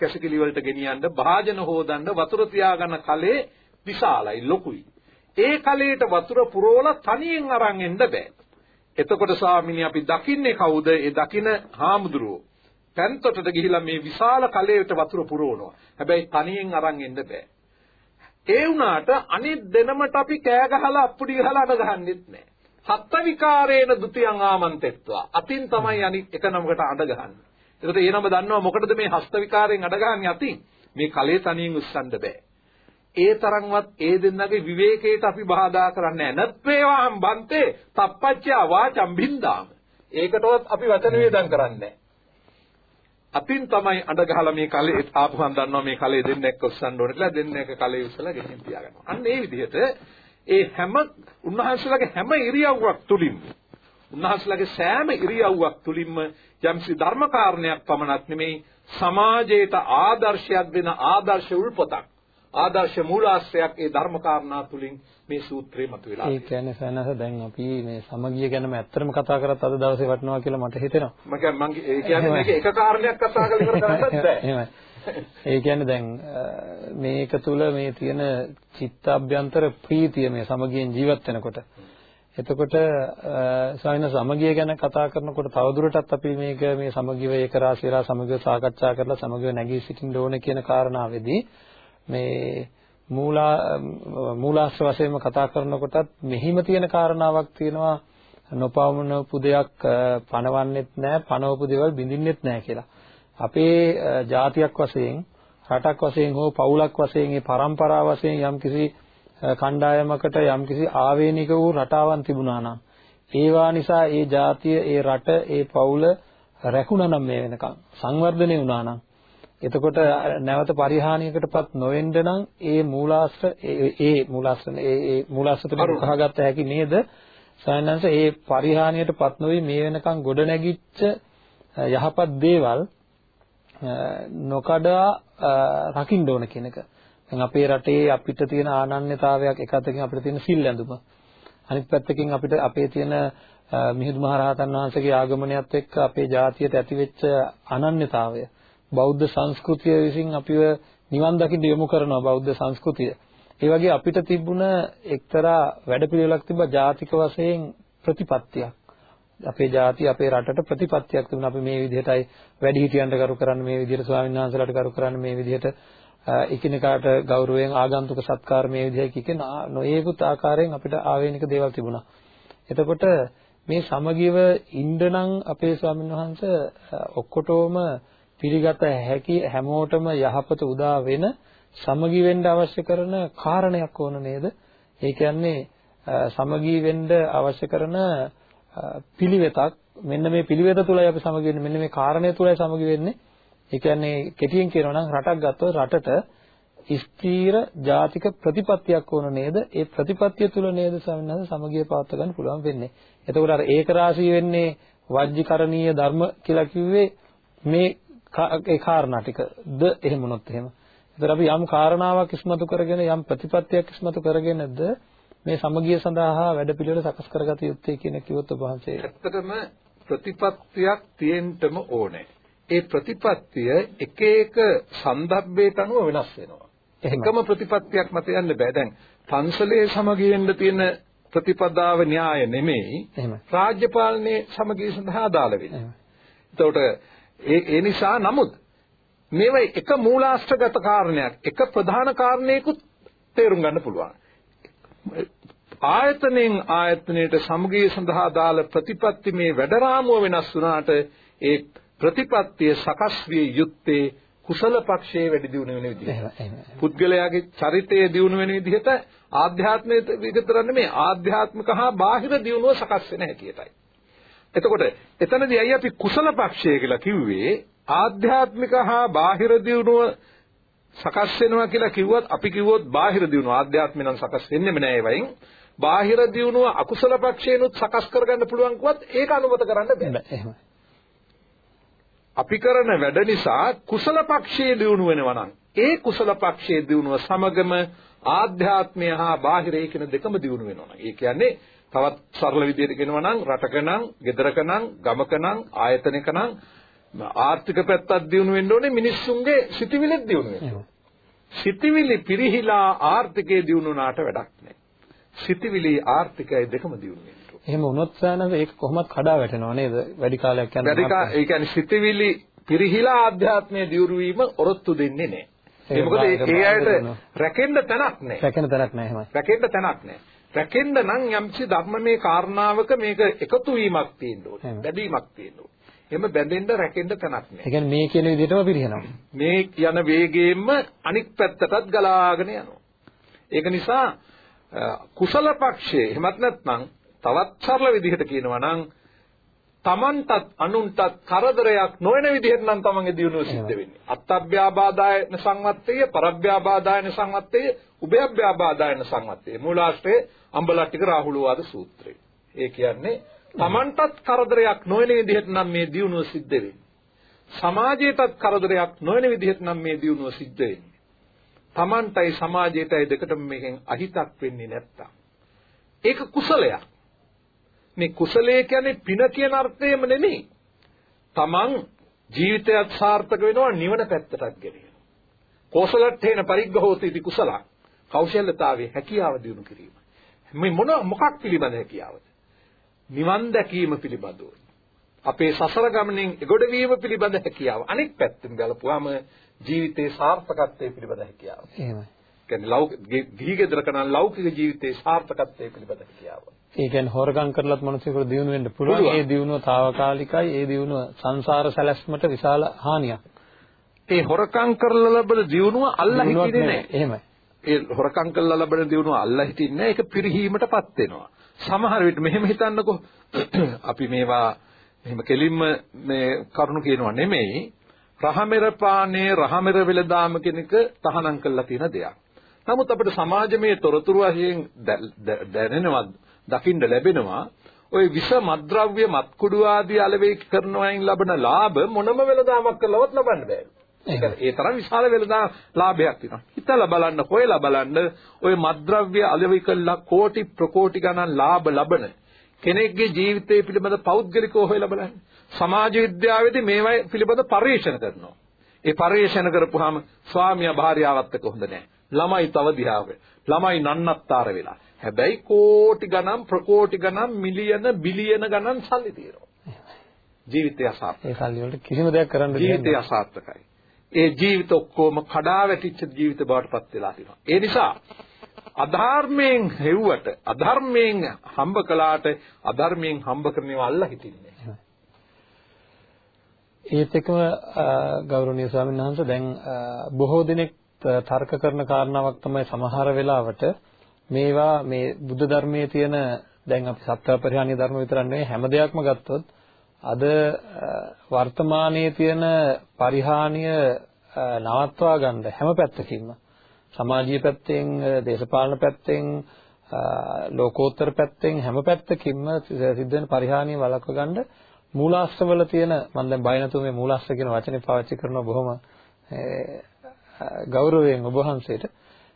කැසිකිලි වලට ගෙනියන්න භාජන හොදන්න වතුර තියාගන්න කලේ විශාලයි ලොකුයි. ඒ කලයට වතුර පුරවලා තනියෙන් අරන් එන්න බෑ. එතකොට ස්වාමිනී අපි දකින්නේ කවුද? ඒ දකින හාමුදුරුවෝ. පැන්තොටට ගිහිලා මේ විශාල කලයට වතුර පුරවනවා. හැබැයි තනියෙන් අරන් එන්න බෑ. ඒ වුණාට අනිත් දෙනමට අපි කෑ ගහලා අප්පුඩි ගහලා අඬ ගහන්නෙත් නෑ. සත්ත විකාරේන ဒ ුතියං ආමන්තෙත්වා. අතින් තමයි අනිත් එක නමකට අඬ ගහන්නේ. ඒකට ඒ නම දන්නවා මොකටද මේ හස්ත විකාරයෙන් අඬ ගහන්නේ අතින්? මේ කලේ තනියෙන් උස්සන්න බෑ. ඒ තරම්වත් ඒ දෙන්නගේ විවේකයට අපි බාධා කරන්නේ නැහැ. නත්වේවාම් බන්තේ තප්පච්චා වාචම් බින්දාම. ඒකටවත් අපි වචන වේදම් කරන්නේ අතින් තමයි අඬ ගහලා මේ කලේ ආපුහන් දන්නවා මේ කලේ දෙන්නෙක් උස්සන්න ඕන කියලා දෙන්නෙක් කලේ උස්සලා ගෙනින් තියාගන්නවා. අන්න ඒ විදිහට ඒ හැම උන්වහන්සේලාගේ හැම ඉරියව්වක් තුලින්ම උන්වහන්සේලාගේ සෑම ඉරියව්වක් තුලින්ම යම්සි ධර්ම කාරණයක් පමණක් නෙමෙයි සමාජයට ආදර්ශයක් දෙන ආදර්ශ උල්පතක්. ආදර්ශ මූලාශ්‍රයක් ඒ ධර්ම කාරණා තුලින් මේ සූත්‍රේ මතුවලා ඒ කියන්නේ සනස දැන් අපි මේ සමගිය ගැනම ඇත්තටම කතා කරත් අද දවසේ වටනවා කියලා මට හිතෙනවා. මම කියන්නේ මම ඒ කියන්නේ මේක එක කාරණයක් කතා කරලා ඉවර කරන්නත් බෑ. එහෙමයි. ඒ කියන්නේ දැන් මේක තුල මේ තියෙන චිත්තාභ්‍යන්තර ප්‍රීතිය මේ සමගියෙන් ජීවත් වෙනකොට එතකොට සායන සමගිය ගැන කතා කරනකොට තවදුරටත් අපි මේක මේ සමගිව ඒක රාශියලා සමගිව සාකච්ඡා කරලා සමගිව නැගී සිටින්න ඕන කියන කාරණාවේදී මේ මූලා මූලාශ්‍ර වශයෙන්ම කතා කරනකොටත් මෙහිම තියෙන කාරණාවක් තියෙනවා නොපවමනපු දෙයක් පණවන්නෙත් නැහැ පණවපු දේවල් බින්දින්නෙත් නැහැ කියලා. අපේ ජාතියක් වශයෙන් රටක් වශයෙන් හෝ පවුලක් වශයෙන් මේ પરම්පරා වශයෙන් යම්කිසි කණ්ඩායමකට යම්කිසි ආවේනික වූ රටාවන් තිබුණා නම් ඒවා නිසා ඒ ජාතිය ඒ රට ඒ පවුල රැකුණා නම් මේ වෙනකන් සංවර්ධනය වුණා නම් එතකොට නැවත පරිහානියකටපත් නොවෙන්න නම් ඒ මූලාශ්‍ර ඒ මූලාශ්‍ර ඒ ඒ මූලාශ්‍ර තුන උකහාගත්ත හැකි නේද සයන්න්ස ඒ පරිහානියටපත් නොවි මේ වෙනකන් ගොඩ නැගිච්ච යහපත් දේවල් නොකඩා රකින්න ඕන කියන එක. දැන් අපේ රටේ අපිට තියෙන ආනන්‍යතාවයක් එක අතකින් අපිට තියෙන සිල් ඇඳුම. අනිත් පැත්තකින් අපිට අපේ තියෙන මිහිඳු මහරහතන් වහන්සේගේ ආගමනයත් එක්ක අපේ ජාතියට ඇතිවෙච්ච අනන්‍යතාවය. බෞද්ධ සංස්කෘතිය විසින් අපිව නිවන් දකින්න යොමු කරනවා බෞද්ධ සංස්කෘතිය. ඒ වගේ අපිට තිබුණ එක්තරා වැඩපිළිවෙලක් තිබ්බා ජාතික වශයෙන් ප්‍රතිපත්තියක්. අපේ ජාති අපේ රටට ප්‍රතිපත්තියක් තිබුණා අපි මේ විදිහටයි වැඩිහිටියන්ට කරු කරන්න මේ විදිහට ස්වාමීන් වහන්සේලාට කරු කරන්න මේ විදිහට එකිනෙකාට ගෞරවයෙන් ආගන්තුක සත්කාර මේ විදිහයි කියන නොයේකුත් ආකාරයෙන් අපිට ආවේනික දේවල් තිබුණා. එතකොට මේ සමගියව ඉන්නනම් අපේ ස්වාමීන් වහන්සේ ඔක්කොටම පිළිගත හැකි හැමෝටම යහපත උදා වෙන සමගි වෙන්න අවශ්‍ය කරන කාරණයක් ඕන නේද? ඒ කියන්නේ සමගි වෙන්න අවශ්‍ය කරන පිළිවෙතක් මෙන්න මේ පිළිවෙත තුලයි අපි සමගි වෙන්නේ මෙන්න මේ කාරණය තුලයි සමගි වෙන්නේ. ඒ කියන්නේ කෙටියෙන් කියනවා නම් රටක් ගත්තොත් රටට ස්ථීර ජාතික ප්‍රතිපත්තියක් ඕන නේද? ඒ ප්‍රතිපත්තිය තුල නේද ස්වාමීන් සමගිය පවත්වා ගන්න පුළුවන් වෙන්නේ. එතකොට අර ඒක රාශී වෙන්නේ වජ්ජිකරණීය ධර්ම කියලා කිව්වේ මේ ඒ කාරණා ටිකද එහෙම වුණොත් එහෙම. ඒතර අපි යම් කාරණාවක් ඉස්මතු කරගෙන යම් ප්‍රතිපත්තියක් ඉස්මතු කරගෙනද මේ සමගිය සඳහා වැඩපිළිවෙල සකස් කරගත යුත්තේ කියන කිව්වොත් ඔබ වහන්සේ. ඇත්තටම ප්‍රතිපත්තියක් තියෙන්නම ඕනේ. ඒ ප්‍රතිපත්තිය එක එක සන්දර්භයට අනුව වෙනස් වෙනවා. එකම ප්‍රතිපත්තියක් මත යන්න බෑ. දැන් පන්සලේ සමගියෙන්න තියෙන ප්‍රතිපදාව න්‍යාය නෙමෙයි. රාජ්‍ය පාලනයේ සමගිය සඳහා අදාළ වෙන්නේ. එතකොට ඒ ඒ නිසා නමුත් මේවා එක මූලාශ්‍රගත කාරණයක් එක ප්‍රධාන කාරණයකුත් තේරුම් ගන්න පුළුවන් ආයතනෙන් ආයතනයට සමගිය සඳහා දාල ප්‍රතිපත්ති මේ වැඩරාමුව වෙනස් වුණාට ඒ ප්‍රතිපත්තිය සකස් විය යුත්තේ කුසල පක්ෂයේ වැඩි දියුණු වෙන විදිහට. පුද්ගලයාගේ චරිතය දියුණු වෙන විදිහට ආධ්‍යාත්මයේ විතර නෙමෙයි ආධ්‍යාත්මික හා බාහිර දියුණුව සකස් වෙන හැටියටයි. එතකොට එතනදී අය අපි කුසල පක්ෂය කියලා කිව්වේ? ආධ්‍යාත්මික හා බාහිර දියුණුව සකස් වෙනවා කියලා කිව්වත් අපි කිව්වොත් බාහිර දියුණුව ආධ්‍යාත්මය නම් සකස් වෙන්නේම නෑ ඒවයින්. බාහිර දියුණුව අකුසල පක්ෂේනොත් සකස් කරගන්න පුළුවන් කිව්වත් ඒක අනුමත කරන්න බෑ. එහෙමයි. අපි කරන වැඩ නිසා කුසල පක්ෂයේ දියුණු වෙනවා නම් ඒ කුසල පක්ෂයේ දියුණුව සමගම ආධ්‍යාත්මය හා බාහිරය කියන දෙකම දියුණු වෙනවා ඒ කියන්නේ තවත් සරල විදිහට කියනවා නම් රටක නම්, ගෙදරක නම්, ගමක නම්, ආයතනයක නම් ආර්ථික පැත්තක් දියුණු වෙන්න ඕනේ මිනිස්සුන්ගේ සිතිවිලිත් දියුණු වෙන්න. සිතිවිලි පිරිහිලා ආර්ථිකය දියුණු වුණාට වැඩක් නැහැ. සිතිවිලි ආර්ථිකය දෙකම දියුණු වෙන්න ඕනේ. එහෙම වුණොත් සානද ඒක කොහොමත් කඩා වැටෙනව නේද? වැඩි කාලයක් යන වැඩි ඒ කියන්නේ සිතිවිලි පිරිහිලා ආධ්‍යාත්මයේ දියුණු වීම ඔරොත්තු දෙන්නේ නැහැ. ඒ මොකද ඒ අයට රැකෙන්න තැනක් නැහැ. රැකෙන්න තැනක් නැහැ එහෙමයි. රැකෙන්න තැනක් නැහැ. රැකෙන්න නම් යම්කිසි ධර්මමේ කාරණාවක මේක එකතු වීමක් තියෙන්න ඕනේ. බැඳීමක් තියෙන්න ඕනේ. එහෙම බැඳෙන්න රැකෙන්න තැනක් නැහැ. ඒ කියන්නේ මේ කියන විදිහටම පිරිනනවා. මේ යන වේගයෙන්ම අනික් පැත්තටත් ගලාගෙන යනවා. ඒක නිසා කුසල පක්ෂයේ එහෙමත් නැත්නම් තවත් සරල විදිහට කියනවා නම් තමන්ටත් අනුන්ටත් කරදරයක් නොවන විදිහට නම් තමන්ගේ දියුණුව සිද්ධ වෙන්නේ. අත්තබ්භ්‍යාබාදායන සංවත්තේය, පරබ්භ්‍යාබාදායන සංවත්තේය, උභයබ්භ්‍යාබාදායන සංවත්තේය. මූලාශ්‍රයේ අම්බලට්ටික රාහුලවාද සූත්‍රය. ඒ කියන්නේ තමන්ටත් කරදරයක් නොවන විදිහට නම් මේ දියුණුව සිද්ධ වෙන්නේ. සමාජයටත් කරදරයක් නොවන විදිහට නම් මේ දියුණුව සිද්ධ වෙන්නේ. Tamanටයි සමාජයටයි දෙකටම මේකෙන් අහිතක් වෙන්නේ නැත්තම් ඒක කුසලයක්. මේ කුසලයේ කියන්නේ පින කියන අර්ථයෙම නෙමෙයි. Taman ජීවිතයත් සාර්ථක වෙනවා නිවන පැත්තටත් ගෙනියන. කෝසලට්ඨේන පරිග්ගහෝති इति කුසල. කෞශල්‍යතාවේ හැකියාව දිනු කිරීම. මේ මොන මොකක් පිළිබඳ හැකියාවද? නිවන් දැකීම පිළිබඳව. අපේ සසර ගමනෙන් එගොඩ වීම පිළිබඳ හැකියාව. අනෙක් පැත්තෙන් බලපුවාම ජීවිතේ සාර්ථකත්වයේ පිළිබඳ හැකියාව. එහෙමයි. කියන්නේ ලෞකික ගිහිගෙදරක නම් ලෞකික ජීවිතයේ සාර්ථකත්වයේ පිළිබඳ හැකියාව. ඒ කියන්නේ හොරගම් කරලත් මිනිසෙකුට දියුණු වෙන්න පුළුවන්. ඒ දියුණුව తాවකාලිකයි. ඒ දියුණුව සංසාර සැලැස්මට විශාල හානියක්. ඒ හොරකම් කරලා ලැබෙන දියුණුව අල්ලා හිටින්නේ නැහැ. එහෙමයි. ඒ හොරකම් කරලා ලැබෙන දියුණුව අල්ලා හිටින්නේ නැහැ. ඒක පිරිහීමටපත් වෙනවා. සමහර විට මෙහෙම හිතන්නකෝ [CLEARS THROAT] අපි මේවා එහෙම කෙලින්ම මේ කරුණු කියනවා නෙමෙයි රහමෙර පානේ රහමෙර වෙලදාම කියන එක තහනම් කරලා තියෙන දෙයක්. නමුත් අපිට සමාජමය තොරතුරු අහියෙන් දැනෙනවා දකින්න ලැබෙනවා ওই විස මද්ද්‍රව්‍ය මත්කුඩු ආදී අලෙවි කරනවායින් ලබන ලාභ මොනම වෙලදාමක් කළවත් ලබන්න බෑ. ඒක ඒ තරම් විශාල වෙලදා ලාභයක් වෙනවා. හිතලා බලන්න, හොයලා බලන්න ඔය මද්ද්‍රව්‍ය අලෙවි කළා කෝටි ප්‍රකෝටි ගණන් ලාභ ලබන කෙනෙක්ගේ ජීවිතය පිළිබඳ පෞද්ගලිකව හොයලා බලන්න. සමාජ විද්‍යාවේදී මේවා පිළිබඳ පරීක්ෂණ කරනවා. ඒ පරීක්ෂණ කරපුවාම ස්වාමියා භාර්යාවත් එක්ක හොඳ නැහැ. ළමයි තව දිහාව. ළමයි නන්නත්තර වෙලා. හැබැයි කෝටි ගණන් ප්‍රකෝටි ගණන් මිලියන බිලියන ගණන් සල්ලි තියෙනවා. ජීවිතය අසාර්ථකයි. ඒ සල්ලි වලට කිසිම දෙයක් කරන්න දෙයක් ජීවිතය අසාර්ථකයි. ඒ ජීවිත ඔක්කොම කඩා වැටිච්ච ජීවිත බවට පත් වෙලා තියෙනවා. ඒ නිසා අධර්මයෙන් හෙව්වට අධර්මයෙන් හම්බ කළාට අධර්මයෙන් හම්බ කරනවා අල්ලා හිටින්නේ. ඒත් එක්කම ගෞරවනීය ස්වාමීන් වහන්සේ දැන් බොහෝ දෙනෙක් තර්ක කරන කාරණාවක් තමයි සමහර වෙලාවට මේවා මේ බුද්ධ ධර්මයේ තියෙන දැන් අපි සත්‍ය පරිහානිය ධර්ම විතරක් නෙවෙයි හැම දෙයක්ම ගත්තොත් අද වර්තමානයේ තියෙන පරිහානිය නවත්වා ගන්න හැම පැත්තකින්ම. සමාජීය පැත්තෙන් දේශපාලන පැත්තෙන් ලෝකෝත්තර පැත්තෙන් හැම පැත්තකින්ම සිද්ධ වෙන පරිහානිය වළක්ව ගන්න මූලාශ්‍රවල තියෙන මම දැන් බය නැතුව මේ මූලාශ්‍ර කියන වචනේ පාවිච්චි කරනවා බොහොම ගෞරවයෙන් ඔබ වහන්සේට.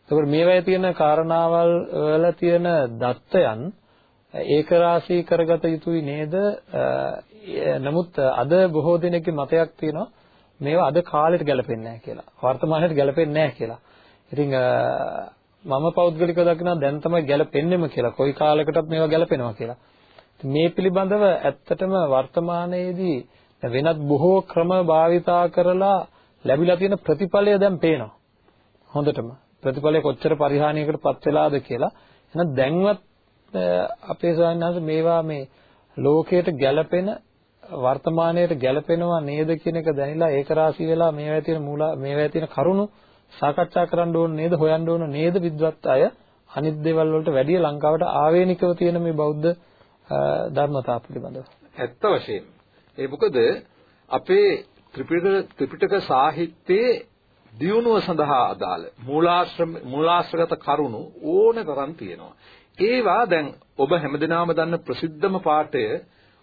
එතකොට මේවැය තියෙන කාරණාවල් වල තියෙන දත්තයන් ඒක රාශී කරගත යුතුයි නේද? නමුත් අද බොහෝ දෙනෙක්ගේ මතයක් තියෙනවා මේවා අද කාලෙට ගැලපෙන්නේ නැහැ කියලා. වර්තමානයට ගැලපෙන්නේ නැහැ කියලා. ඉතින් මම පෞද්ගලිකව දකිනවා දැන් තමයි ගැලපෙන්නෙම කියලා. කොයි කාලයකටත් මේවා ගැලපෙනවා කියලා. මේ පිළිබඳව ඇත්තටම වර්තමානයේදී වෙනත් බොහෝ ක්‍රම භාවිතා කරලා ලැබිලා තියෙන ප්‍රතිඵලය දැන් පේනවා. හොඳටම. ප්‍රතිඵලය කොච්චර පරිහානියකටපත් වෙලාද කියලා. එහෙනම් දැන්වත් අපේ ස්වාමීන් මේවා මේ ලෝකයට ගැළපෙන වර්තමානයට ගැළපෙනවා නේද කියන එක දැනিলা ඒක රාශී වෙලා මේවා තියෙන මූල මේවා තියෙන කරුණු සාකච්ඡා කරන්න ඕන නේද හොයන්න ඕන නේද විද්වත් අය අනිත් දේවල් වලට වැඩිය ලංකාවට ආවේනිකව තියෙන මේ බෞද්ධ ධර්මතා පිළිබඳව. ඇත්ත වශයෙන්ම. ඒ මොකද අපේ ත්‍රිපිටක ත්‍රිපිටක සාහිත්‍යයේ දියුණුව සඳහා අදාළ මූලාශ්‍රම මූලාශ්‍රගත කරුණු ඕන තරම් තියෙනවා. ඒවා දැන් ඔබ හැමදෙනාම දන්න ප්‍රසිද්ධම පාඨය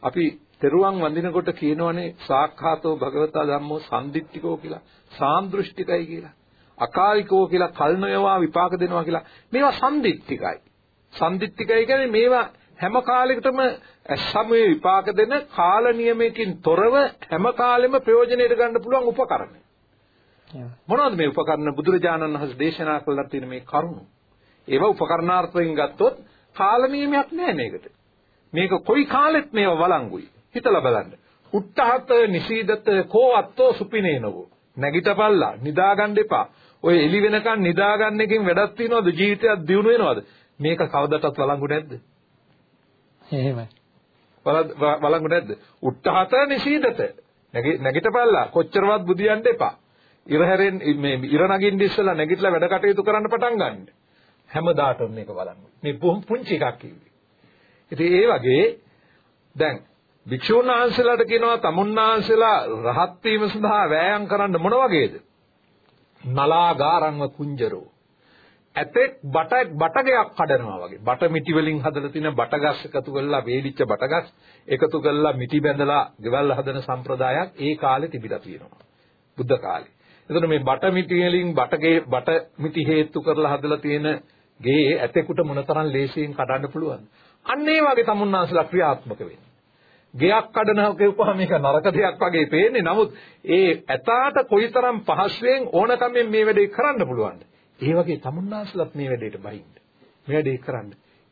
අපි තෙරුවන් වඳිනකොට කියනවනේ සාක්ඛාතෝ භගවතා ධම්මෝ සම්දිත්තිකෝ කියලා සාන්දෘෂ්ටිකයි කියලා. අකාලිකෝ කියලා කල් නොයවා විපාක දෙනවා කියලා. මේවා සම්දිත්තිකයි. සම්දිත්තිකයි කියන්නේ මේවා හැම කාලයකටම සමයේ විපාක දෙන කාල නියමයකින් තොරව හැම කාලෙම ප්‍රයෝජනෙට ගන්න පුළුවන් උපකරණ. මොනවද මේ උපකරණ බුදුරජාණන් වහන්සේ දේශනා කළා තියෙන මේ කරුණු. ඒවා උපකරණාර්ථයෙන් ගත්තොත් කාල නියමයක් නෑ මේකට. මේක කොයි කාලෙත් මේවා වළංගුයි. හිතලා බලන්න. උට්ටහත නිසීදත කෝ අත්තෝ සුපිනේනවෝ. නැගිටපල්ලා නිදාගන්න එපා. ඔය එළි වෙනකන් නිදාගන්න එකෙන් වැඩක් තියනවද ජීවිතයක් දියුණු වෙනවද? මේක කවදටත් වළංගු නැද්ද? එහෙමයි. වළංගු නැද්ද? උට්ටහත නිසීදත. නැගිටපල්ලා කොච්චරවත් බුදියන්න එපා. ඉර හැරෙන් මේ ඉර නගින්න ඉස්සලා නැගිටලා වැඩ කටයුතු කරන්න පටන් ගන්න. හැමදාටම මේක බලන්න. මේ පුංචි එකක් කිව්වේ. ඉතින් ඒ වගේ දැන් භික්ෂුන් වහන්සේලාට කියනවා තමුන්නාන්සේලා රහත් වීම සඳහා වෑයම් කරන්න මොන වගේද? නලාගාරංව කුංජරෝ. ඇතෙක් බට බටගයක් කඩනවා වගේ. බට මිටි වලින් හදලා තියෙන බටගස් එකතු කරලා වේලිච්ච බටගස් එකතු කරලා මිටි බැඳලා ගෙවල් හදන සම්ප්‍රදායක් ඒ කාලේ තිබිලා තියෙනවා. බුද්ධ කාලේ. එතකොට මේ බට මිටි වලින් බටගේ බට මිටි හේතු කරලා හදලා තියෙන ගේ ඇතෙකුට මොනතරම් ලේසියෙන් කඩන්න පුළුවන්ද? අන්න ඒ වගේ තමුන්නාසලා ක්‍රියාත්මක වෙන්නේ. ගෙයක් කඩනවා කියපුවාම මේක නරක දෙයක් වගේ පේන්නේ. නමුත් ඒ ඇතාට කොයිතරම් පහසුවෙන් ඕනකමෙන් මේ වැඩේ කරන්න පුළුවන්ද? ඒ වගේ තමුන්නාසලත් මේ වැඩේට බහින්න. මේ වැඩේ කරන්න.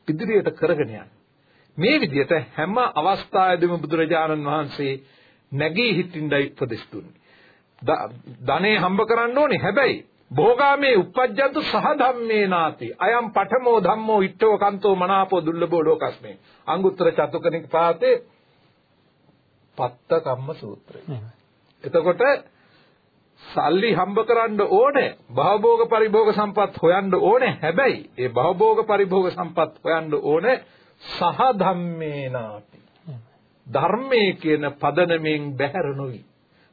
ඉදිරියට කරගෙන යන්න. මේ විදිහට හැම අවස්ථාවෙදිම බුදුරජාණන් වහන්සේ නැගී හිටින්නයි උපදෙස් දුන්නේ. ධනෙ හම්බ කරන්න ඕනේ. හැබැයි භෝගාමේ uppajjantu සහ ධම්මේ නාති. අයම් පඨමෝ ධම්මෝ ඉట్టෝ කන්තෝ මනාපෝ දුර්ලභෝ ලෝකස්මේ. අංගුත්තර චතුකනික පාතේ පත්ත කම්ම සූත්‍රය. එතකොට සල්ලි හම්බ කරන්න ඕනේ. භවභෝග පරිභෝග සම්පත් හොයන්න ඕනේ. හැබැයි ඒ භවභෝග පරිභෝග සම්පත් හොයන්න ඕනේ සහ ධම්මේනාති ධර්මයේ කියන පදනමෙන් බැහැර නොවි.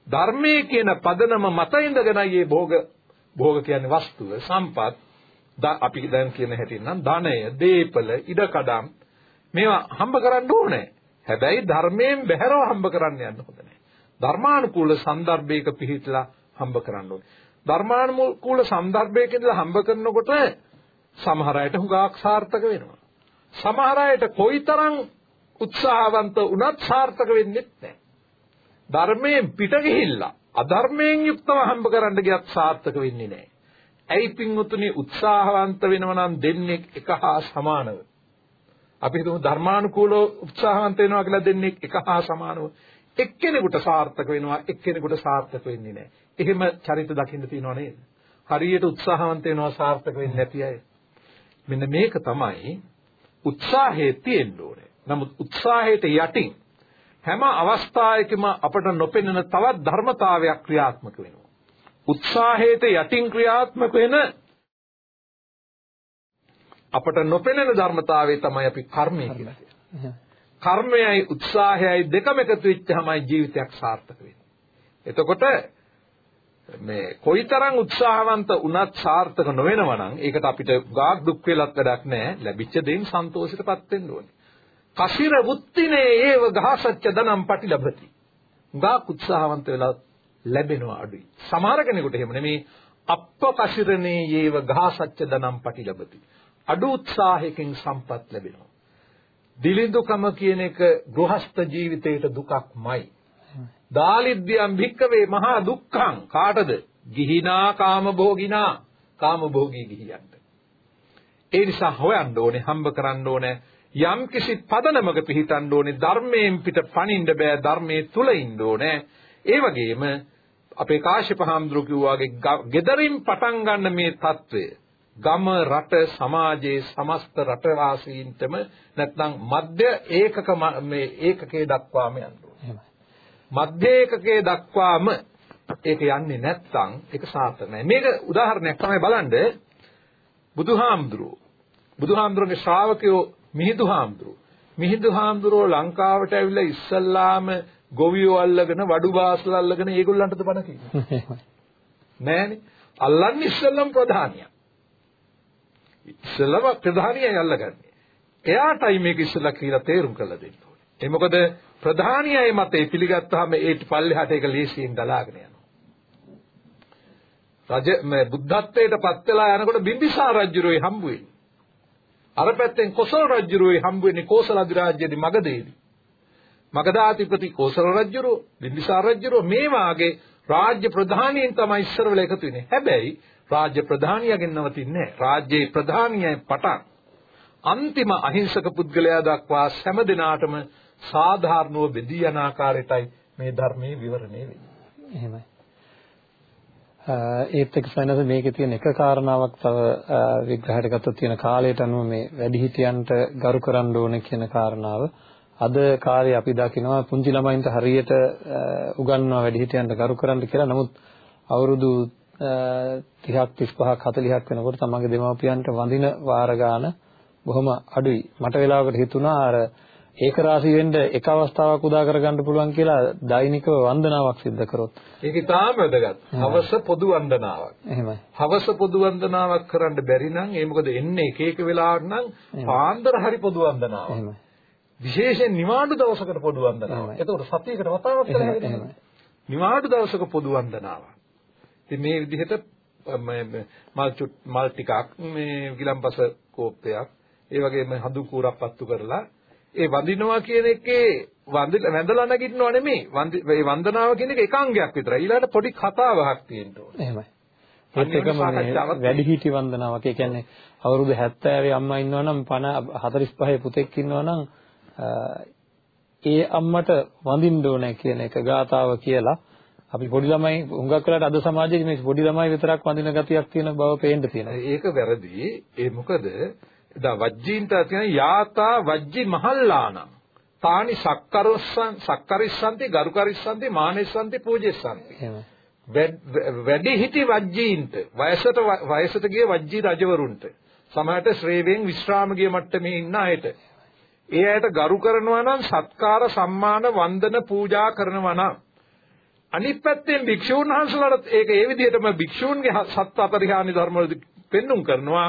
ධර්මයේ කියන පදනම මත ඉඳගෙනයි මේ භෝග භෝග කියන්නේ වස්තුව සම්පත්. අපි දැන් කියන හැටින් නම් ධනය දීපල ඉඩකඩම් මේවා හම්බ කරන්න ඕනේ. හැබැයි ධර්මයෙන් බැහැරව හම්බ කරන්න යන්න හොඳ නැහැ. ධර්මානුකූල සන්දර්භයක පිහිටලා හම්බ කරන්න ඕනේ. ධර්මානුකූල සන්දර්භයක ඉඳලා හම්බ කරනකොට සමහර අයට හුඟක් සාර්ථක වෙනවා. සමහර අයට කොයිතරම් උත්සාහවන්ත වුණත් සාර්ථක වෙන්නේ නැහැ. ධර්මයෙන් පිට ගිහිල්ලා අධර්මයෙන් යුක්තව හම්බ කරන්න ගියත් සාර්ථක වෙන්නේ නැහැ. ඇයි පින්වතුනි උත්සාහවන්ත වෙනවා නම් දෙන්නේ එක හා සමානව. අපි හිතමු ධර්මානුකූලව උත්සාහවන්ත වෙනවා කියලා දෙන්නේ එක හා සමානව. එක්කෙනෙකුට සාර්ථක වෙනවා එක්කෙනෙකුට සාර්ථක වෙන්නේ නැහැ. එහෙම චරිත දකින්න තියෙනව නේද? හරියට උත්සාහවන්ත වෙනවා සාර්ථක වෙන්නේ නැති අය. මෙන්න මේක තමයි උත්සාහයේ තියෙන්න ඕනේ. නමුත් උත්සාහයට යටින් හැම අවස්ථාවකම අපට නොපෙනෙන තවත් ධර්මතාවයක් ක්‍රියාත්මක වෙනවා. උත්සාහයට යටින් ක්‍රියාත්මක වෙන අපට නොපෙනෙන ධර්මතාවය තමයි අපි කර්මය කියලා කියන්නේ. කර්මයයි උත්සාහයයි දෙකම එකතු වෙච්චාමයි ජීවිතයක් සාර්ථක වෙන්නේ. එතකොට මේ කොයිතරම් උත්සාහවන්ත වුණත් සාර්ථක නොවෙනවා නම් ඒකට අපිට ගාක් දුක් වෙලත් වැඩක් නැහැ. ලැබිච්ච දෙයින් සන්තෝෂයටපත් වෙන්න ඕනේ. කසිර වුත්තිනේ ඒව ගහසච්ච දනම් පටිලබති. ගාක් උත්සාහවන්ත වෙලා ලැබෙනවා අඩුයි. සමහර කෙනෙකුට එහෙම නෙමේ අප්ප කසිරනේ ඒව ගහසච්ච දනම් පටිලබති. අඩු උත්සාහයකින් සම්පත් ලැබෙනවා. දිලිඳුකම කියන එක ගෘහස්ත ජීවිතයට දුකක්මයි. දාලිද්‍යම් භික්කවේ මහා දුක්ඛං කාටද? ගිහිනා කාම භෝගිනා කාම භෝගී ගිහියන්ට. ඒ නිසා හොයන්න ඕනේ හම්බ කරන්න ඕනේ යම් කිසි පදනමක පිහිටන්න ඕනේ ධර්මයෙන් පිට පණින්න බෑ ධර්මයේ තුල ඉන්න ඕනේ. ඒ වගේම අපේ කාශ්‍යප හාමුදුරුවෝ කිව්වාගේ gederin පටන් ගන්න මේ తত্ত্বය ගම රට සමාජයේ සමස්ත රටවාසීන්ටම නැත්නම් මධ්‍ය ඒකක මේ ඒකකයේ දක්වාම යන්න ඕනේ. මධ්‍ය ඒකකයේ දක්වාම ඒක යන්නේ නැත්නම් ඒක සාර්ථක නැහැ. මේක උදාහරණයක් තමයි බලන්න. බුදුහාමුදුරුවෝ. බුදුහාමුදුරන්ගේ ශ්‍රාවකයෝ මිහිඳු හාමුදුරුවෝ. මිහිඳු හාමුදුරුවෝ ලංකාවට ඇවිල්ලා ඉස්සල්ලාම ගොවියෝ අල්ලගෙන වඩු බාස්ලා අල්ලගෙන ඒගොල්ලන්ටද බණ කිව්වේ? [LAUGHS] නෑනේ. අල්ලන්නේ ඉස්සල්ලාම ප්‍රධානියා ඉස්සෙල්ලම ප්‍රධානියයි අල්ලගන්නේ. එයාටයි මේක ඉස්සෙල්ලා කියලා තේරුම් කරලා දෙන්න ඕනේ. ඒ මොකද ප්‍රධානියයි මතේ පිළිගත්තාම ඒට පල්ලෙහාට ඒක ලේසියෙන් ගලාගෙන යනවා. රජ මේ බුද්ධත්වයට පත් වෙලා යනකොට බිම්බිසාර රජුරෝයි හම්බ වෙන්නේ. අර පැත්තෙන් කොසල් රජුරෝයි හම්බ වෙන්නේ කෝසල අධිරාජ්‍යයේ මගධයේදී. මගධාධිපති කෝසල රජුරෝ බිම්බිසාර රජුරෝ මේ වාගේ රාජ්‍ය ප්‍රධානීන් තමයි ඉස්සර වෙලා එකතු වෙන්නේ. හැබැයි රාජ්‍ය ප්‍රධානියාගෙන් නවතින්නේ නැහැ. රාජ්‍යයේ ප්‍රධානියයි පටන් අන්තිම අහිංසක පුද්ගලයා දක්වා හැම දිනාටම සාධාරණව බෙදී යන ආකාරයටයි මේ ධර්මයේ විවරණය වෙන්නේ. එහෙමයි. ඒත් එක්ක සයනස මේකේ තියෙන එක කාරණාවක් තව විග්‍රහයට ගත්තොත් තියෙන කාලයට අනුව මේ වැඩිහිටියන්ට ගරු කරන්න ඕන කියන කාරණාව අද කාලේ අපි දකිනවා පුංචි ළමයින්ට හරියට උගන්වනවා වැඩිහිටියන්ට ගරු කරන්න කියලා. නමුත් අවුරුදු 30ක් 35ක් 40ක් වෙනකොට තමන්ගේ දෙමාපියන්ට වඳින වාර ගාන බොහොම අඩුයි. මට වෙලාවකට හිතුණා අර ඒක රාශී වෙන්න එක අවස්ථාවක් උදා කරගන්න පුළුවන් කියලා දෛනිකව වන්දනාවක් සිද්ධ කරොත්. ඒක ඉතාම වැදගත්. හවස පොදු වන්දනාවක්. එහෙමයි. හවස පොදු වන්දනාවක් කරන්න බැරි නම් ඒ මොකද එන්නේ එක එක වෙලාවට නම් පාන්දර හරි පොදු වන්දනාවක්. එහෙමයි. විශේෂයෙන් නිවාඩු දවසකට පොදු වන්දනාවක්. එතකොට සතියකට වතාවක් කරලා හැදෙනවා. නිවාඩු දවසක පොදු වන්දනාවක්. ඉතින් මේ විදිහට මල් මල් ටිකක් මේ ගිලම්පස කෝප්පයක් ඒ වගේම හඳු කූරක් පත්තු කරලා ඒ වඳිනවා කියන එකේ වැඳලා නැගිටිනව නෙමෙයි. මේ වන්දනාව කියන එක එකාංගයක් විතරයි. ඊළඟට පොඩි කතාවක් තියෙන්න ඕනේ. එහෙමයි. ඒත් එකම වැඩි හිටි වන්දනාවක්. ඒ කියන්නේ අවුරුදු 70 අම්මා ඉන්නවා නම් 50 45 පුතෙක් ඉන්නවා නම් ඒ අම්මට වඳින්න ඕනේ කියන එක ගාතාව කියලා අපි පොඩි ළමයි හුඟක් වෙලාට අද සමාජයේ මේ පොඩි ළමයි විතරක් වඳින ගතියක් තියෙන බව පේන්න තියෙනවා. ඒක වැරදි. ඒ මොකද දා වජ්ජීන්ට කියන යාතා වජ්ජි මහල්ලානම් තානි සක්කරොස්සන් සක්කරිස්සන්ති ගරුකරිස්සන්ති මානෙස්සන්ති පූජෙස්සන්ති. වැඩි හිටි වජ්ජීන්ට වයසට වයසට ගිය වජ්ජී රජවරුන්ට සමහරට ශ්‍රේවයෙන් විශ්‍රාම ගිය මට්ටමේ ඉන්න අයට ඒ අයට ගරු කරනවා නම් සත්කාර සම්මාන වන්දන පූජා කරනවා නම් අනිත් පැත්තෙන් භික්ෂූන් වහන්සේලාට ඒක ඒ විදිහටම භික්ෂූන්ගේ සත් අපරිහානි ධර්ම වලදී පෙන්눔 කරනවා.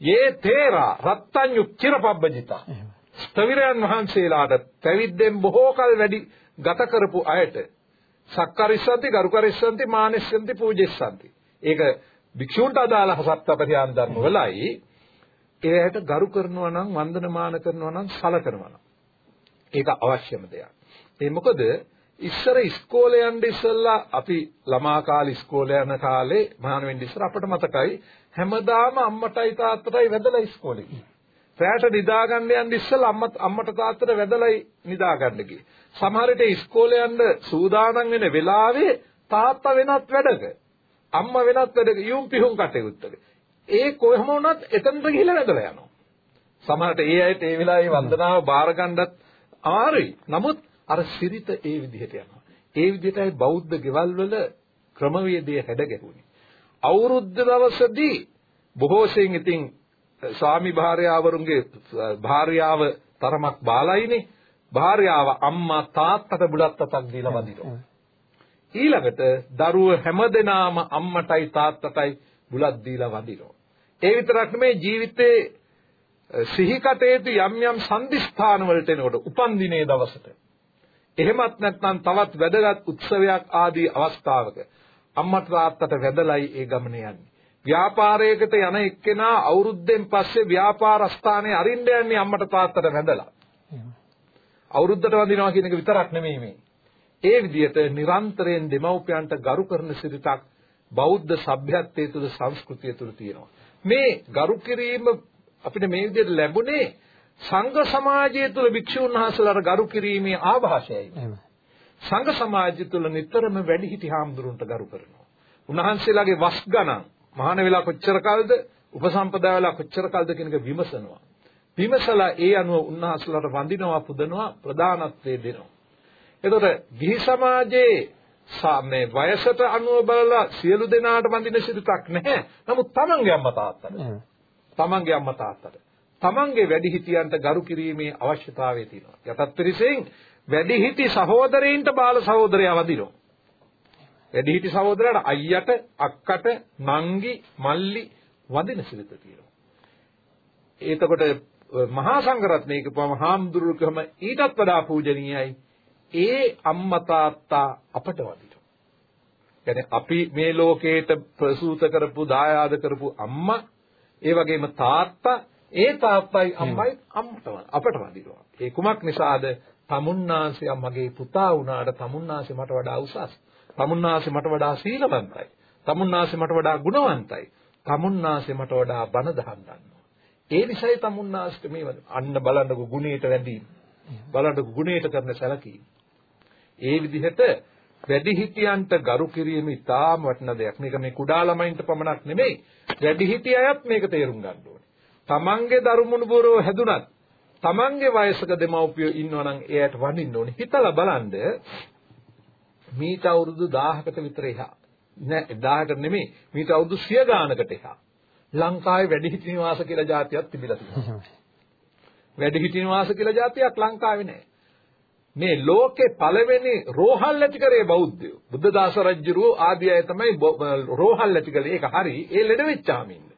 යේ තේරා රත්තඤ්ඤු චිරපබ්බජිතා. ස්තවිරයන් වහන්සේලාට පැවිද්දෙන් බොහෝ කල වැඩි ගත කරපු අයට සක්කරිස්සන්ති ගරුකරිස්සන්ති මානෙස්සන්ති පූජෙස්සන්ති. ඒක භික්ෂූන්ට අදාළ සත් අපරිහානි ධර්ම වලයි. ඒකට ගරු කරනවා නම් වන්දනමාන කරනවා නම් සලකනවා නම්. ඒක අවශ්‍යම දෙයක්. ඒ මොකද ඉස්සර ඉස්කෝලේ යන්න ඉස්සෙල්ලා අපි ළමා කාලේ ඉස්කෝලේ යන කාලේ මහාන වෙන්න ඉස්සර අපිට මතකයි හැමදාම අම්මටයි තාත්තටයි වැදලා ඉස්කෝලේ ගියේ. රැට නිදා ගන්න යන්න ඉස්සෙල්ලා අම්මත් අම්මට තාත්තට වැදලයි නිදා ගන්න ගියේ. සමහර විට ඉස්කෝලේ යන්න සූදානම් වෙන වෙලාවේ තාත්තා වෙනත් වැඩක. අම්මා වෙනත් වැඩක යුම් පිහුම් කටයුත්තක. ඒ කොහොම වුණත් එතනට ගිහිල්ලා වැදලා යනවා. සමහරට ඒ අයට ඒ වෙලාවේ වන්දනාව බාර ගන්නත් අමාරුයි. නමුත් අර සිරිත ඒ විදිහට යනවා. ඒ විදිහටයි බෞද්ධ ගෙවල් වල ක්‍රමවේදය හැඩ ගැහුනේ. අවුරුද්ද දවසදී බොහෝ සෙයින් ඉතින් ස්වාමි භාර්යාවරුන්ගේ භාර්යාව තරමක් බාලයිනේ. භාර්යාව අම්මා තාත්තට බුලත් අතක් දීලා වදිනවා. ඊළඟට දරුව හැමදෙනාම අම්මටයි තාත්තටයි බුලත් දීලා වදිනවා. ඒ විතරක් නෙමේ ජීවිතේ සිහි කටේතු යම් යම් සම්දිස්ථාන වලට එනකොට උපන් දිනේ දවසට එහෙමත් නැත්නම් තවත් වැදගත් උත්සවයක් ආදී අවස්ථාවක අම්මට තාත්තට වැදලයි ඒ ගමන යන්නේ. ව්‍යාපාරයකට යන එක්කෙනා අවුරුද්දෙන් පස්සේ ව්‍යාපාර ස්ථානයේ අරින්න යන්නේ අම්මට තාත්තට වැදලා. අවුරුද්දට වඳිනවා කියන එක විතරක් නෙමෙයි මේ. ඒ විදිහට නිරන්තරයෙන් දෙමව්පියන්ට ගරු කරන සිරිතක් බෞද්ධ සભ્યත්වයේ තුල සංස්කෘතිය තුල තියෙනවා. මේ ගරු කිරීම අපිට මේ විදිහට ලැබුණේ සංඝ සමාජය තුළ භික්ෂුන් වහන්සේලාට ගරු කිරීමේ ආభాෂයයි. සංඝ සමාජය තුළ නිතරම වැඩිහිටි හාමුදුරුන්ට ගරු කරනවා. උන්වහන්සේලාගේ වස් ගණන් මහාන වෙලා කොච්චර කල්ද උපසම්පදා වෙලා කොච්චර කල්ද කියන එක විමසනවා. විමසලා ඒ අනුව උන්වහන්සේලාට වඳිනවා පුදනවා ප්‍රදානත්වයේ දෙනවා. එතකොට ගිහි සමාජයේ මේ වයසට අනුව බලලා සියලු දෙනාට වඳින සිරිතක් නැහැ. නමුත් තමන්ගේ අම්මා තාත්තට. තමන්ගේ අම්මා තාත්තට. තමන්ගේ වැඩිහිටියන්ට ගරු කිරීමේ අවශ්‍යතාවය තියෙනවා. යටත් පිරිසෙන් වැඩිහිටි සහෝදරයින්ට බාල සහෝදරයා වදිනවා. වැඩිහිටි සහෝදරයාට අයියට, අක්කට, නංගි, මල්ලි වදින සිරිත තියෙනවා. එතකොට මහා සංඝරත්නයක පම හාමුදුරුවකම ඊටත් වඩා පූජනීයයි. ඒ අම්මා තාත්තා අපට වදිනවා. يعني අපි මේ ලෝකේට ප්‍රසූත කරපු දායාද කරපු අම්මා ඒ වගේම තාත්තා ඒ තාත්තයි අම්මයි අම්මට අපට වඳිනවා. ඒ කුමක් නිසාද? තමුන්නාසේ මගේ පුතා වුණාට තමුන්නාසේ මට වඩා උසස්. තමුන්නාසේ මට වඩා සීලවන්තයි. තමුන්නාසේ මට වඩා ගුණවන්තයි. තමුන්නාසේ මට වඩා බණ දහම් දන්නවා. ඒ නිසයි තමුන්නාසට මේ අන්න බලන්නකො ගුණයට වැඩි. බලන්නකො ගුණයට කරන සැලකීම. ඒ විදිහට වැඩිහිටියන්ට ගරු කිරීම ඉතාම වටින දෙයක්. මේක මේ කුඩා ළමයින්ට පමණක් නෙමෙයි. වැඩිහිටිය අයත් මේක තේරුම් ගන්න ඕනේ. තමන්ගේ දරුමුණුබරෝ හැදුනත් තමන්ගේ වයසක දෙමව්පියෝ ඉන්නවා නම් එයාට වඳින්න ඕනේ. හිතලා බලන්න මීට අවුරුදු 1000කට විතර එහා නෑ 1000කට නෙමෙයි මීට අවුරුදු 100 ගානකට එහා ලංකාවේ වැඩිහිටි නිවාස කියලා જાතියක් තිබිලා තියෙනවා. වැඩිහිටි නිවාස කියලා જાතියක් ලංකාවේ නෑ. මේ ලෝකේ පළවෙනි රෝහල් ඇති කරේ බෞද්ධයෝ. බුද්ධදාස රජුරෝ ආදී අය තමයි රෝහල් ඇති කළේ. ඒක හරි. ඒ ලෙඩ වෙච්චාම ඉන්න.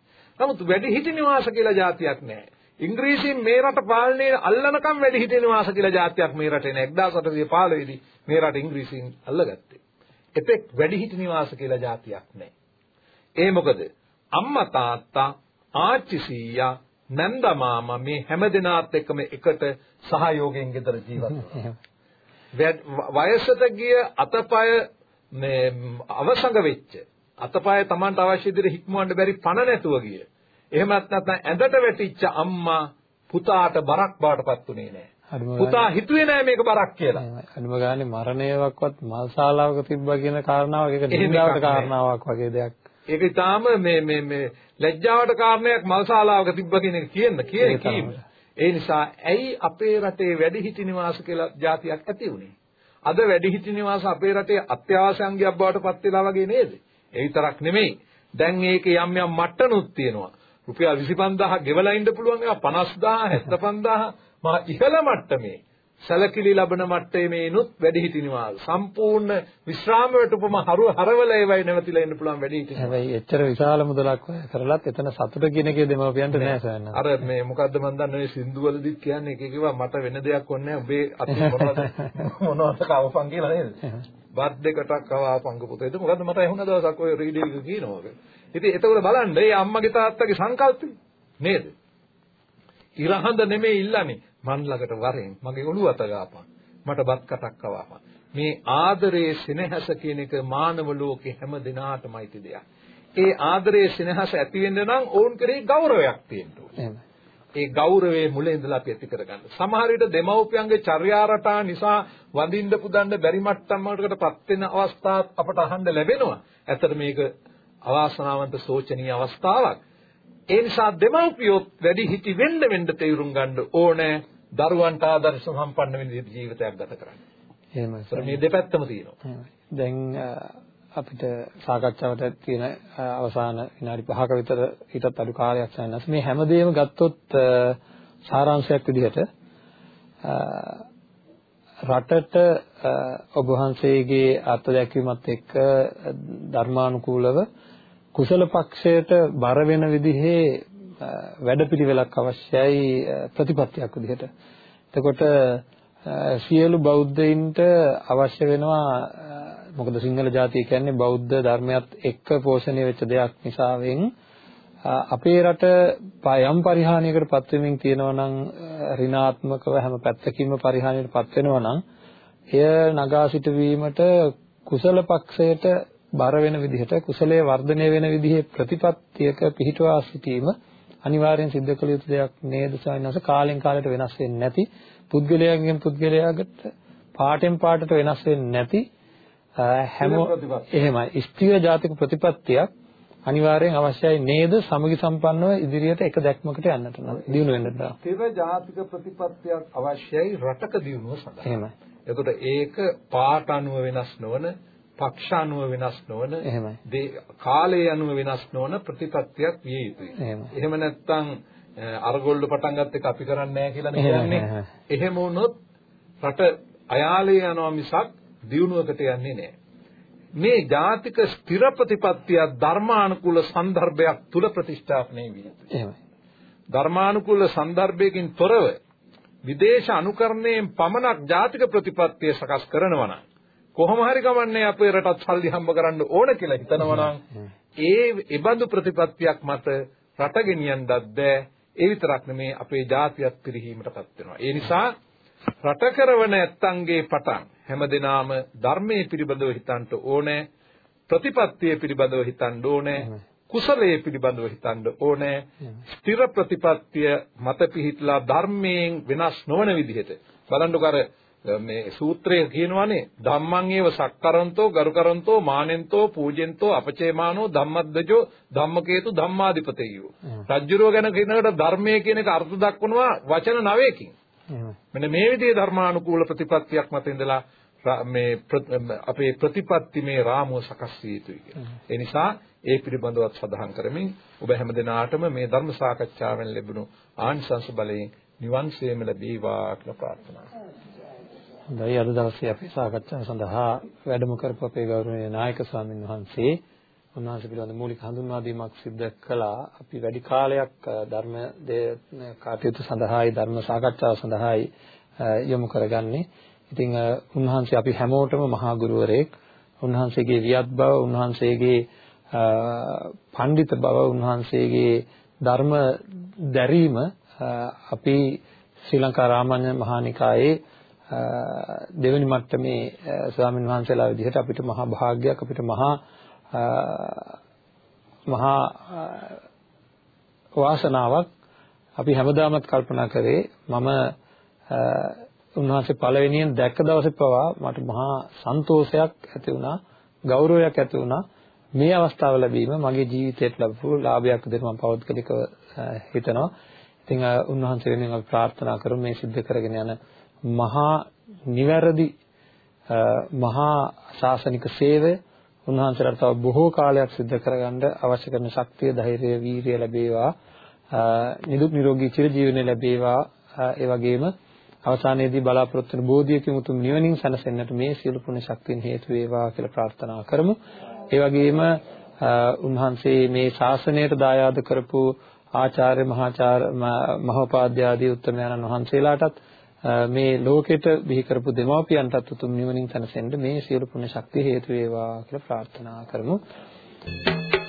නමුත් වැඩිහිටි නිවාස කියලා જાතියක් නැහැ. ඉංග්‍රීසියෙන් මේ රට පාලනය අල්ලනකම් වැඩිහිටි නිවාස කියලා જાතියක් මේ රටේ නැහැ. 1815 දී මේ රට ඉංග්‍රීසියෙන් අල්ලගත්තේ. එතෙක් වැඩිහිටි නිවාස කියලා જાතියක් නැහැ. ඒ මොකද අම්මා තාත්තා ආච්චි සීයා නැන්ද මාමා මේ හැමදෙනාත් එක්කම එකට සහයෝගයෙන් ගෙදර ජීවත් වෙනවා. [LAUGHS] වයසට ගිය අතපය මේ අවසඟ වෙච්ච අතපය Tamanට අවශ්‍ය විදිහට හික්මවන්න බැරි පණ නැතුව ගිය. එහෙමත් නැත්නම් ඇඳට වැටිච්ච අම්මා පුතාට බරක් බාටපත් උනේ නැහැ. පුතා හිතුවේ නෑ මේක බරක් කියලා. අනුම ගානේ මරණයවක්වත් මල්ශාලාවක තිබ්බා කියන කාරණාවක් ඒක නින්දාවට කාරණාවක් වගේ දෙයක්. ඒක ඊටාම මේ මේ මේ ලැජ්ජාවට කාරණයක් මල්ශාලාවක තිබ්බා කියන එක කියන්න කියන කීම. ඒ නිසා ඇයි අපේ රටේ වැඩිහිටි නිවාස කියලා જાතියක් ඇති උනේ? අද වැඩිහිටි නිවාස අපේ රටේ අත්‍යවශ්‍ය අංගයක් බවට පත් වෙලා වගේ නේද? ඒ විතරක් නෙමෙයි. දැන් මේකේ යම් යම් මට්ටනුත් තියෙනවා. රුපියල් 25000 ගෙවලා ඉන්න පුළුවන් ඒවා 50000 75000 මා ඉහළ මට්ටමේ. සැලකිලි ලබන මට්ටමේනොත් වැඩිහිටි නිවාස. සම්පූර්ණ විශ්‍රාම වැටුපම හරව හරවල ඒවයි නැවතිලා ඉන්න පුළුවන් වැඩිහිටි හැබැයි එච්චර විශාල මුදලක් කරලත් එතන සතුට කියන එකේ දෙමව්පියන්ට නෑ. සයන්න. අර මේ මොකද්ද මන් දන්නේ සින්දුවලදිත් කියන්නේ එක එකවා මට වෙන දෙයක් ඕනේ නෑ. ඔබේ අතින් මොනවද? [LAUGHS] මොනවද කවපන් කියලා නේද බත් දෙකටක් කවාපංග පුතේද මොකද්ද මට ඇහුණ දවසක් ඔය රේඩියෝ එක කියනවා ඉතින් එතකොට බලන්න මේ අම්මගේ තාත්තගේ සංකල්පය නේද? ඉරහඳ නෙමෙයි ඉල්ලන්නේ මන් ළඟට වරෙන් මගේ ඔළුව අත ගාපන්. මට බත් කටක් කවාපන්. මේ ආදරයේ සෙනෙහස කියන එක මානව ලෝකේ හැම දිනාටම අයිති දෙයක් ඒ ආදරයේ සෙනෙහස ඇති වෙන්න නම් ඕන් කරේ ගෞරවයක් තියෙන්න ඕනේ. ඒ ගෞරවයේ මුල ඉඳලා අපි ඇති කරගන්න. සමහර විට දෙමව්පියන්ගේ චර්යා රටා නිසා වඳින්න පුදන්න බැරි මට්ටමකටපත් වෙන අවස්ථා අපට අහන්න ලැබෙනවා. ඇත්තට මේක අවාසනාවන්ත සෝචනීය අවස්ථාවක්. ඒ නිසා දෙමව්පියෝ වැඩි හිටි වෙන්න වෙන්න තේරුම් ගන්න ඕනේ දරුවන්ට ආදර්ශ සම්පන්න වෙන ජීවිතයක් ගත කරන්න. එහෙමයි. මේ දෙපැත්තම තියෙනවා. දැන් අපිට සාකච්ඡාවට තියෙන අවසාන විනාඩි 5ක විතර ඊටත් අඩු කාලයක් යනස් මේ හැමදේම ගත්තොත් සාරාංශයක් විදිහට රටට ඔබ වහන්සේගේ අත්දැකීමත් එක්ක ධර්මානුකූලව කුසල පක්ෂයට බර වෙන විදිහේ වැඩපිළිවෙලක් අවශ්‍යයි ප්‍රතිපත්තියක් විදිහට. එතකොට සියලු බෞද්ධයින්ට අවශ්‍ය වෙනවා මොකද සිංහල ජාතිය කියන්නේ බෞද්ධ ධර්මයත් එක්ක පෝෂණය වෙච්ච දෙයක් නිසාවෙන් අපේ රට යම් පරිහානියකට පත් වෙමින් තියෙනවා නම් ඍණාත්මකව හැම පැත්තකින්ම පරිහානියට පත් වෙනවා නම් එය නගා සිටවීමට කුසල පක්ෂයට බර වෙන විදිහට කුසලයේ වර්ධනය වෙන විදිහේ ප්‍රතිපත්තියක පිහිටුවා සිටීම අනිවාර්යෙන් සිද්ධ කළ යුතු දෙයක් නේද සායනස කාලෙන් කාලයට වෙනස් වෙන්නේ නැති පුද්ගලයාගෙන් පුද්ගලයාකට පාටෙන් පාටට වෙනස් වෙන්නේ නැති හැම එහෙමයි ස්ථිර ජාතික ප්‍රතිපත්තියක් අනිවාර්යෙන් අවශ්‍යයි නේද සමගි සම්පන්නව ඉදිරියට එක දැක්මකට යන්නට නම් දිනු වෙන්නට. ස්ථිර ජාතික ප්‍රතිපත්තියක් අවශ්‍යයි රටක දියුණුව සඳහා. එහෙමයි. එතකොට ඒක පාට අනුව වෙනස් නොවන, පක්ෂ අනුව වෙනස් නොවන, එහෙමයි. කාලය අනුව වෙනස් නොවන ප්‍රතිපත්තියක් විය යුතුයි. එහෙම නැත්නම් අරගොල්ල පටන් ගත්ත එක අපි කරන්නේ නැහැ කියලා කියන්නේ. එහෙම වුණොත් රට අයාලේ යනවා මිසක් දියුණුවකට යන්නේ නැහැ. මේ ජාතික ස්ථිර ප්‍රතිපත්තිය ධර්මානුකූල සන්දර්භයක් තුල ප්‍රතිෂ්ඨාපනය විය යුතුයි. එහෙමයි. ධර්මානුකූල සන්දර්භයකින් තොරව විදේශ අනුකරණයෙන් පමණක් ජාතික ප්‍රතිපත්තිය සකස් කරනවා නම් කොහොම හරි ගමන්නේ අපේ රටත් සල්ලි හම්බ කරන්න ඕන කියලා හිතනවා නම් ඒ ඒබඳු ප්‍රතිපත්තියක් මත රට ගෙනියන්නත් බෑ ඒ විතරක් නෙමේ අපේ ජාතියත් පිරිහීමටපත් වෙනවා ඒ නිසා රට කරවන ඇත්තන්ගේ පටන් හැමදෙනාම ධර්මයේ පිළිබඳව හිතන්න ඕනේ. ප්‍රතිපත්තිය පිළිබඳව හිතන්න ඕනේ. කුසලයේ පිළිබඳව හිතන්න ඕනේ. ස්ථිර ප්‍රතිපත්තිය මත පිහිටලා ධර්මයෙන් වෙනස් නොවන විදිහට. බලන්නකො අර මේ සූත්‍රය කියනවානේ. ධම්මං ඒව සක්කරන්තෝ ගරුකරන්තෝ මානෙන්තෝ පූජෙන්තෝ අපචේමානෝ ධම්මද්දජෝ ධම්මකේතු ධම්මාදිපතේයෝ රජ්ජුරුව ගැන කියනකොට ධර්මයේ කියන එක අර්ථ දක්වනවා වචන නවයකින් මෙන්න මේ විදිහේ ධර්මානුකූල ප්‍රතිපත්තියක් මත ඉඳලා මේ අපේ ප්‍රතිපත්ති මේ රාමුව සකස් විය යුතුයි කියලා. ඒ නිසා ඒ පිළිබඳවත් සඳහන් කරමින් ඔබ හැමදෙනාටම මේ ධර්ම සාකච්ඡාවෙන් ලැබුණු ආනිසංස බලයෙන් නිවන් සේම ලැබේවා කියලා ප්‍රාර්ථනා හොඳයි. අද දවසේ අපි සාකච්ඡාව සඳහා වැඩම කරපු අපේ ගෞරවනීය නායක ස්වාමින් වහන්සේ උන්වහන්සේ පිළිබඳ මූලික හඳුන්වා දීමක් සිදු කළා. අපි වැඩි කාලයක් ධර්ම කටයුතු සඳහායි ධර්ම සාකච්ඡාව සඳහායි යොමු කරගන්නේ. ඉතින් උන්වහන්සේ අපි හැමෝටම මහා ගුරුවරයෙක් උන්වහන්සේගේ වියත් බව, උන්වහන්සේගේ පඬිත බව, උන්වහන්සේගේ ධර්ම දැරීම අපි ශ්‍රී ලංකා රාමඤ්ඤ මහානිකායේ දෙවෙනි මට්ටමේ ස්වාමීන් වහන්සේලා විදිහට අපිට මහා භාග්යක් අපිට මහා මහා වාසනාවක් අපි හැමදාමත් කල්පනා කරේ මම උන්වහන්සේ පළවෙනියෙන් දැක්ක දවසේ පවා මට මහා සන්තෝෂයක් ඇති වුණා ගෞරවයක් ඇති වුණා මේ අවස්ථාව ලැබීම මගේ ජීවිතයට ලැබපු ලාභයක් විදිහට මම පෞද්ගලිකව හිතනවා. ඉතින් උන්වහන්සේ වෙනුවෙන් අපි ප්‍රාර්ථනා කරමු මේ සිද්ධ කරගෙන යන මහා නිවැරදි මහා ශාසනික සේවය උන්වහන්සේලාට තව බොහෝ කාලයක් සිද්ධ කරගන්න අවශ්‍ය කරන ශක්තිය, ධෛර්යය, වීරිය ලැබේවා. නිදුක් නිරෝගී චිරජීවනය ලැබේවා. ඒ වගේම අවසානයේදී බලාපොරොත්තු වන බෝධියකින් උතුම් නිවනින් සැනසෙන්නට මේ සියලු පුණ්‍ය ශක්තියන් හේතු වේවා කියලා ප්‍රාර්ථනා කරමු. ඒ වගේම උන්වහන්සේ මේ ශාසනයට දායාද කරපු ආචාර්ය මහාචාර්ය මහෝපාද්‍ය ආදී උත්තමයන්න් වහන්සේලාටත් මේ ලෝකෙට බිහි කරපු දෙමාපියන්ටත් උතුම් නිවනින් සැනසෙන්න මේ සියලු පුණ්‍ය ශක්තිය හේතු වේවා කියලා ප්‍රාර්ථනා කරමු. Thank you.